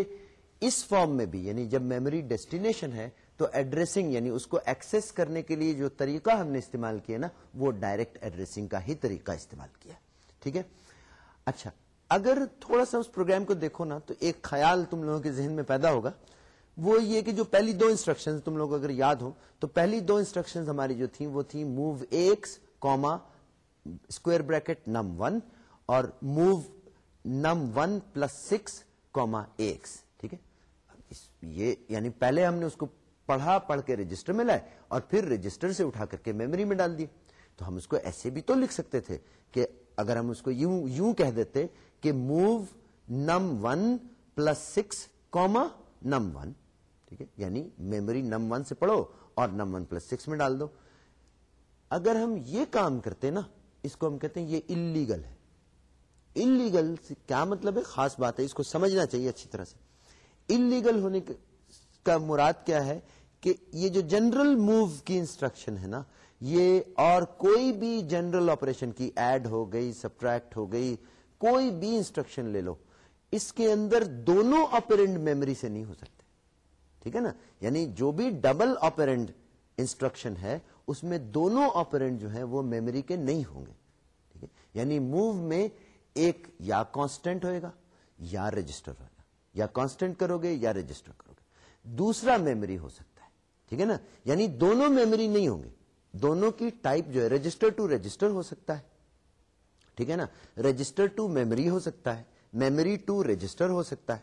اس فارم میں بھی یعنی جب میموری ڈیسٹینیشن ہے، تو ایڈریسنگ یعنی اس کو ایکسس کرنے کے لیے جو طریقہ ہم نے استعمال کیا نا، وہ ڈائریکٹ ایڈریسنگ کا ہی طریقہ استعمال کیا ٹھیک ہے؟ اچھا اگر تھوڑا سا اس پروگرام کو دیکھو نا، تو ایک خیال تم لوگوں کے ذہن میں پیدا ہوگا۔ وہ یہ کہ جو پہلی دو انسٹرکشن تم لوگ اگر یاد ہو تو پہلی دو انسٹرکشن ہماری جو تھیں، وہ تھی move X comma square bracket num one اور move num one plus six comma X ٹھیک ہے؟ یہ یعنی پہلے ہم نے اس کو پڑھا، پڑھ کے رجسٹر میں لائے اور پھر رجسٹر سے اٹھا کر کے میموری میں ڈال دیے۔ تو ہم اس کو ایسے بھی تو لکھ سکتے تھے کہ اگر ہم اس کو یوں یوں کہہ دیتے کہ move num one plus six کوما نم ون ٹھیک ہے؟ یعنی میموری نم ون سے پڑھو اور نم ون پلس سکس میں ڈال دو۔ اگر ہم یہ کام کرتے نا، اس کو ہم کہتے ہیں یہ انلیگل ہے۔ انلیگل سے کیا مطلب ہے؟ خاص بات ہے، اس کو سمجھنا چاہیے اچھی طرح سے۔ انلیگل ہونے کا مراد کیا ہے کہ یہ جو جنرل موو کی انسٹرکشن ہے نا، یہ اور کوئی بھی جنرل آپریشن کی ایڈ ہو گئی سبٹریکٹ ہو گئی، کوئی بھی انسٹرکشن لے لو، اس کے اندر دونوں آپرینڈ میموری سے نہیں ہو سکتے۔ ٹھیک ہے نا؟ یعنی جو بھی ڈبل آپرینڈ انسٹرکشن ہے، اس میں دونوں آپرینڈ جو ہیں وہ میموری کے نہیں ہوں گے۔ ٹھیک ہے؟ یعنی موو میں ایک یا کانسٹینٹ ہوئے گا یا رجسٹر ہوئے گا۔ یا کانسٹینٹ کرو گے یا رجسٹر کرو گے۔ دوسرا میموری ہو سکتا ہے۔ ٹھیک ہے نا؟ یعنی دونوں میموری نہیں ہوں گے۔ دونوں کی ٹائپ جو ہے رجسٹر ٹو رجسٹر ہو سکتا ہے۔ ٹھیک ہے نا؟ رجسٹر ٹو میموری ہو سکتا ہے۔ میموری ٹو رجسٹر ہو سکتا ہے۔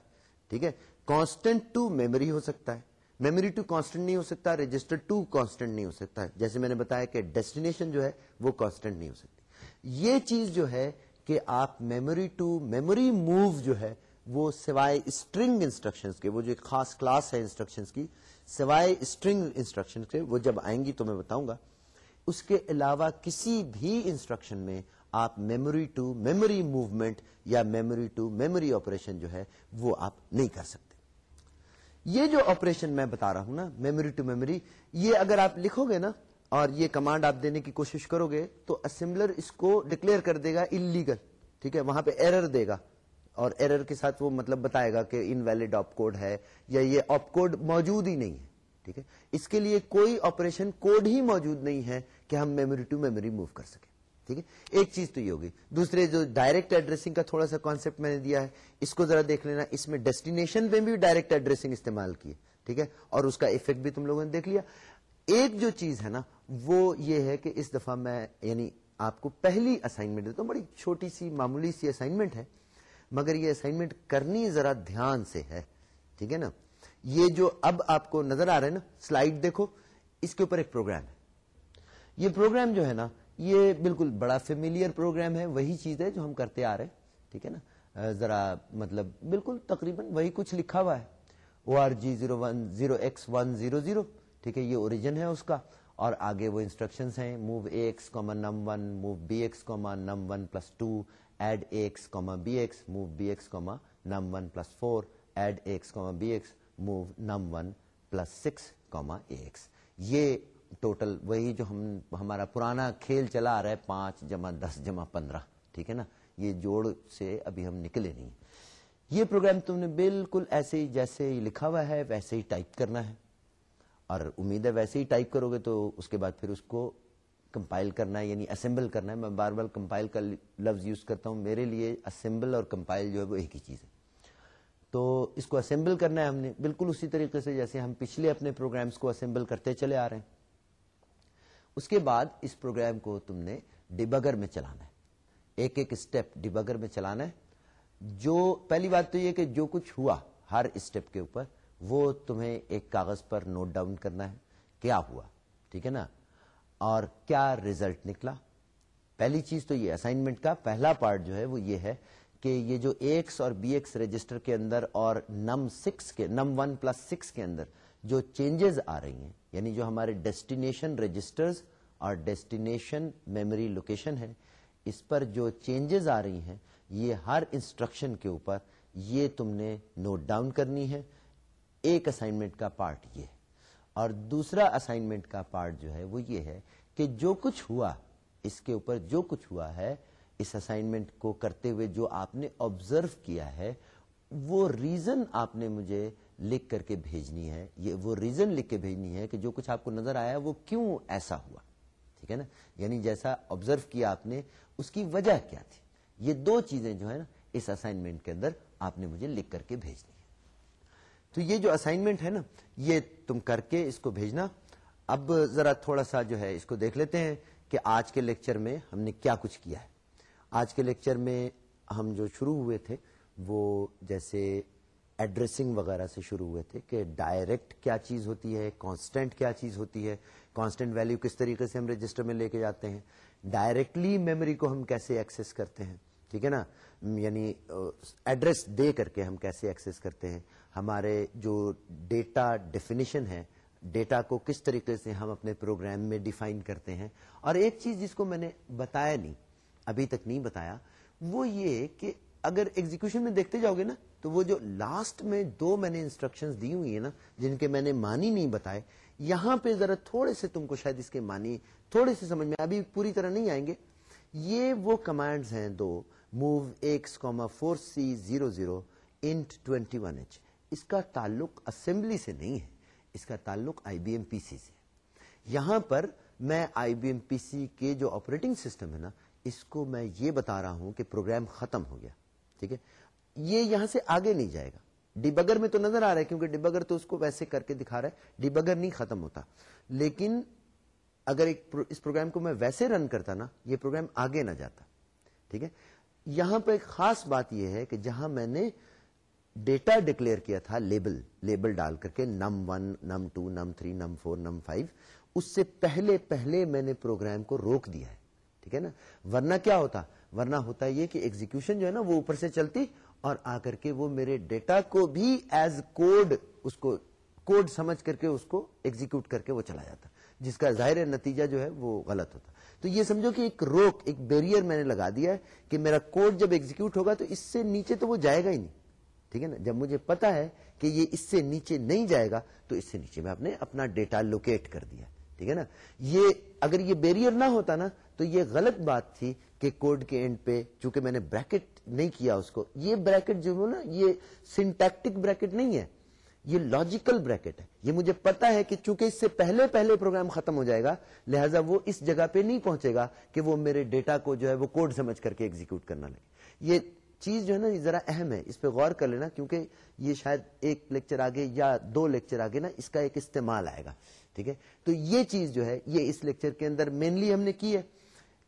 ٹھیک ہے؟ کانسٹنٹ ٹو میموری ہو سکتا ہے۔ میموری ٹو کانسٹنٹ نہیں ہو سکتا رجسٹر ٹو کانسٹنٹ نہیں ہو سکتا۔ جیسے میں نے بتایا کہ ڈیسٹینیشن جو ہے وہ کانسٹنٹ نہیں ہو سکتی۔ یہ چیز جو ہے کہ آپ میموری ٹو میموری موو جو ہے، وہ سوائے اسٹرنگ انسٹرکشن کے، وہ جو ایک خاص کلاس ہے انسٹرکشن کی، سوائے اسٹرنگ انسٹرکشن کے، وہ جب آئیں گی تو میں بتاؤں گا، اس کے علاوہ کسی بھی انسٹرکشن میں آپ میموری ٹو میموری موومنٹ یا میموری ٹو میموری آپریشن جو ہے، وہ آپ نہیں کر سکتے۔ یہ جو آپریشن میں بتا رہا ہوں نا میموری ٹو میموری یہ اگر آپ لکھو گے نا اور یہ کمانڈ آپ دینے کی کوشش کرو گے تو اسمبلر اس کو ڈکلیئر کر دے گا انلیگل ٹھیک ہے؟ وہاں پہ ایرر دے گا۔ اور ایرر کے ساتھ وہ مطلب بتائے گا کہ ان ویلڈ آپ کوڈ ہے یا یہ آپ کوڈ موجود ہی نہیں ہے، ٹھیک ہے؟ اس کے لیے کوئی آپریشن کوڈ ہی موجود نہیں ہے کہ ہم میموری ٹو میموری موو کر سکیں، ٹھیک ہے؟ ایک چیز تو یہ ہوگی۔ دوسرے جو ڈائریکٹ ایڈریسنگ کا تھوڑا سا کانسیپٹ میں نے دیا ہے، اس کو ذرا دیکھ لینا۔ اس میں ڈیسٹینیشن پہ بھی ڈائریکٹ ایڈریسنگ استعمال کی ٹھیک ہے؟ اور اس کا افیکٹ بھی تم لوگوں نے دیکھ لیا۔ ایک جو چیز ہے نا وہ یہ ہے کہ اس دفعہ میں یعنی آپ کو پہلی اسائنمنٹ دیتا ہوں بڑی چھوٹی سی، معمولی سی اسائنمنٹ ہے، مگر یہ اسائنمنٹ کرنی ذرا دھیان سے ہے، ٹھیک ہے نا؟ یہ جو اب آپ کو نظر آ رہا ہے نا سلائڈ دیکھو، اس کے اوپر ایک پروگرام ہے۔ یہ پروگرام جو ہے نا، یہ بالکل بڑا فیملیئر پروگرام ہے، وہی چیز ہے جو ہم کرتے آ رہے ہیں، ٹھیک ہے نا؟ ذرا مطلب بالکل تقریباً وہی کچھ لکھا ہوا ہے۔ O R G zero one zero X one zero zero ٹھیک ہے، یہ اوریجن ہے اس کا۔ اور آگے وہ انسٹرکشن ہیں move A X comma num one move B X comma num one plus two add A X comma B X move B X comma num one plus four add A X comma B X move num one plus six comma A X یہ total وہی جو ہم، ہمارا پرانا کھیل چلا رہا ہے، پانچ جمع دس جمع پندرہ، ٹھیک ہے نا؟ یہ جوڑ سے ابھی ہم نکلے نہیں۔ یہ پروگرام تم نے بالکل ایسے ہی، جیسے ہی لکھا ہوا ہے، ویسے ہی ٹائپ کرنا ہے۔ اور امید ہے ویسے ہی ٹائپ کرو گے تو اس کے بعد پھر اس کو کمپائل کرنا ہے یعنی اسمبل کرنا ہے۔ میں بار بار کمپائل کا لفظ یوز کرتا ہوں۔ میرے لیے اسمبل اور کمپائل جو ہے وہ ایک ہی چیز ہے۔ تو اس کو اسمبل کرنا ہے ہم نے۔ بالکل اسی طریقے سے جیسے ہم پچھلے اپنے پروگرامز کو اسمبل کرتے چلے آ رہے ہیں۔ اس کے بعد اس پروگرام کو تم نے ڈیبگر میں چلانا ہے۔ ایک ایک اسٹیپ ڈیبگر میں چلانا ہے۔ جو پہلی بات تو یہ کہ جو کچھ ہوا ہر اسٹیپ کے اوپر وہ تمہیں ایک کاغذ پر نوٹ ڈاؤن کرنا ہے کیا ہوا، ٹھیک ہے نا؟ اور کیا ریزلٹ نکلا؟ پہلی چیز تو یہ اسائنمنٹ کا پہلا پارٹ جو ہے وہ یہ ہے کہ یہ جو ایکس اور بی ایکس رجسٹر کے اندر اور نم سکس کے نم ون پلس سکس کے اندر جو چینجز آ رہی ہیں یعنی جو ہمارے ڈیسٹینیشن رجسٹرز اور ڈیسٹینیشن میموری لوکیشن ہے اس پر جو چینجز آ رہی ہیں، یہ ہر انسٹرکشن کے اوپر یہ تم نے نوٹ ڈاؤن کرنی ہے۔ ایک اسائنمنٹ کا پارٹ یہ ہے۔ اور دوسرا اسائنمنٹ کا پارٹ جو ہے وہ یہ ہے کہ جو کچھ ہوا، اس کے اوپر جو کچھ ہوا ہے، اس اسائنمنٹ کو کرتے ہوئے جو آپ نے آبزرو کیا ہے، وہ ریزن آپ نے مجھے لکھ کر کے بھیجنی ہے۔ یہ وہ ریزن لکھ کے بھیجنی ہے کہ جو کچھ آپ کو نظر آیا وہ کیوں ایسا ہوا؟ ٹھیک ہے نا؟ یعنی جیسا آبزرو کیا آپ نے، اس کی وجہ کیا تھی؟ یہ دو چیزیں جو ہے نا، اس اسائنمنٹ کے اندر آپ نے مجھے لکھ کر کے بھیجنی۔ تو یہ جو اسائنمنٹ ہے نا، یہ تم کر کے اس کو بھیجنا۔ اب ذرا تھوڑا سا جو ہے اس کو دیکھ لیتے ہیں کہ آج کے لیکچر میں ہم نے کیا کچھ کیا ہے۔ آج کے لیکچر میں ہم جو شروع ہوئے تھے وہ جیسے ایڈریسنگ وغیرہ سے شروع ہوئے تھے کہ ڈائریکٹ کیا چیز ہوتی ہے کانسٹینٹ کیا چیز ہوتی ہے کانسٹینٹ ویلو کس طریقے سے ہم رجسٹر میں لے کے جاتے ہیں۔ ڈائریکٹلی میموری کو ہم کیسے ایکسس کرتے ہیں، ٹھیک ہے نا؟ یعنی ایڈریس دے کر کے ہم کیسے ایکسس کرتے ہیں۔ ہمارے جو ڈیٹا ڈیفینیشن ہے، ڈیٹا کو کس طریقے سے ہم اپنے پروگرام میں ڈیفائن کرتے ہیں۔ اور ایک چیز جس کو میں نے بتایا نہیں، ابھی تک نہیں بتایا، وہ یہ کہ اگر ایگزیکشن میں دیکھتے جاؤ گے نا، تو وہ جو لاسٹ میں دو میں نے انسٹرکشن دی ہوئی ہیں نا، جن کے میں نے مانی نہیں بتائے، یہاں پہ ذرا تھوڑے سے تم کو شاید اس کے مانی تھوڑے سے سمجھ میں ابھی پوری طرح نہیں آئیں گے۔ یہ وہ کمانڈز ہیں دو move X comma four C zero zero int twenty one H اس کا تعلق اسمبلی سے نہیں ہے، اس کا تعلق آئی بی ایم پی سی سے یہاں پر میں آئی بی ایم پی سی کے جو آپریٹنگ سسٹم ہے نا، اس کو میں یہ بتا رہا ہوں کہ پروگرام ختم ہو گیا۔ ٹھیک ہے؟ یہ یہاں سے آگے نہیں جائے گا۔ ڈیبگر میں تو نظر آ رہا ہے کیونکہ ڈیبگر تو اس کو ویسے کر کے دکھا رہا ہے۔ ڈیبگر نہیں ختم ہوتا۔ لیکن اگر ایک پرو اس پروگرام کو میں ویسے رن کرتا نا، یہ پروگرام آگے نہ جاتا۔ ٹھیک ہے؟ یہاں پہ ایک خاص بات یہ ہے کہ جہاں میں نے ڈیٹا ڈکلیئر کیا تھا، لیبل لیبل ڈال کر کے نم ون، نم ٹو، نم تھری، نم فور، نم فائیو، اس سے پہلے پہلے میں نے پروگرام کو روک دیا ہے، ٹھیک ہے نا؟ ورنہ کیا ہوتا؟ ورنہ ہوتا یہ کہ ایگزیکشن جو ہے نا، وہ اوپر سے چلتی اور آ کر کے وہ میرے ڈیٹا کو بھی ایز کوڈ اس کو کوڈ سمجھ کر کے اس کو ایگزیکیوٹ کر کے وہ چلا جاتا، جس کا ظاہر نتیجہ جو ہے وہ غلط ہوتا۔ تو یہ سمجھو کہ ایک روک، ایک بیریئر میں نے لگا دیا ہے کہ میرا کوڈ جب ایگزیکیوٹ ہوگا تو اس سے نیچے تو وہ جائے گا ہی نہیں۔ ٹھیک ہے نا؟ جب مجھے پتا ہے کہ یہ اس سے نیچے نہیں جائے گا، تو اس سے نیچے میں اپنے اپنا ڈیٹا لوکیٹ کر دیا، ٹھیک ہے نا؟ یہ اگر یہ بیریئر نہ ہوتا نا، تو یہ غلط بات تھی کہ کوڈ کے اینڈ پہ چونکہ میں نے بریکٹ نہیں کیا اس کو، یہ بریکٹ جو نا، یہ سنٹیکٹک بریکٹ نہیں ہے، یہ لاجیکل بریکٹ ہے۔ یہ مجھے پتا ہے کہ چونکہ اس سے پہلے پہلے پروگرام ختم ہو جائے گا، لہٰذا وہ اس جگہ پہ نہیں پہنچے گا کہ وہ میرے ڈیٹا کو جو ہے وہ کوڈ سمجھ کر کے ایگزیکیوٹ کرنا لگے۔ یہ چیز جو ہے نا یہ ذرا اہم ہے، اس پہ غور کر لینا کیونکہ یہ شاید ایک لیکچر آگے یا دو لیکچر آگے نا اس کا ایک استعمال آئے گا، ٹھیک ہے؟ تو یہ چیز جو ہے، یہ اس لیکچر کے اندر مینلی ہم نے کی ہے۔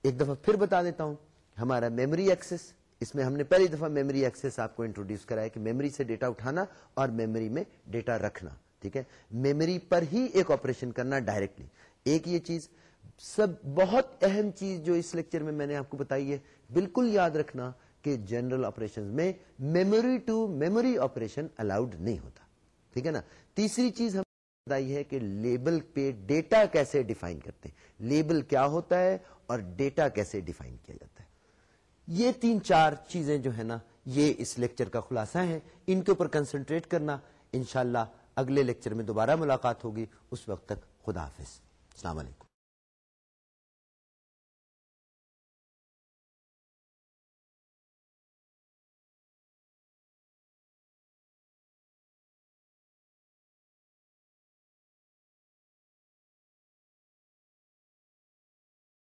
ایک دفعہ پھر بتا دیتا ہوں، ہمارا میموری ایکسس اس میں ہم نے پہلی دفعہ میموری ایکسس آپ کو انٹروڈیوس کرایا کہ میموری سے ڈیٹا اٹھانا اور میموری میں ڈیٹا رکھنا، ٹھیک ہے؟ میموری پر ہی ایک آپریشن کرنا ڈائریکٹلی ایک یہ چیز، سب بہت اہم چیز جو اس لیکچر میں میں نے آپ کو بتائی ہے، بالکل یاد رکھنا۔ کہ جنرل آپریشن میں memory to memory operation allowed نہیں ہوتا۔ ٹھیک ہے نا؟ تیسری چیز ہم بتائی ہے کہ لیبل پہ ڈیٹا کیسے ڈیفائن کرتے ہیں۔ لیبل کیا ہوتا ہے اور ڈیٹا کیسے ڈیفائن کیا جاتا ہے۔ یہ تین چار چیزیں جو ہے نا، یہ اس لیکچر کا خلاصہ ہیں۔ ان کے اوپر کنسنٹریٹ کرنا۔ انشاءاللہ اگلے لیکچر میں دوبارہ ملاقات ہوگی۔ اس وقت تک خدا حافظ۔ السلام علیکم۔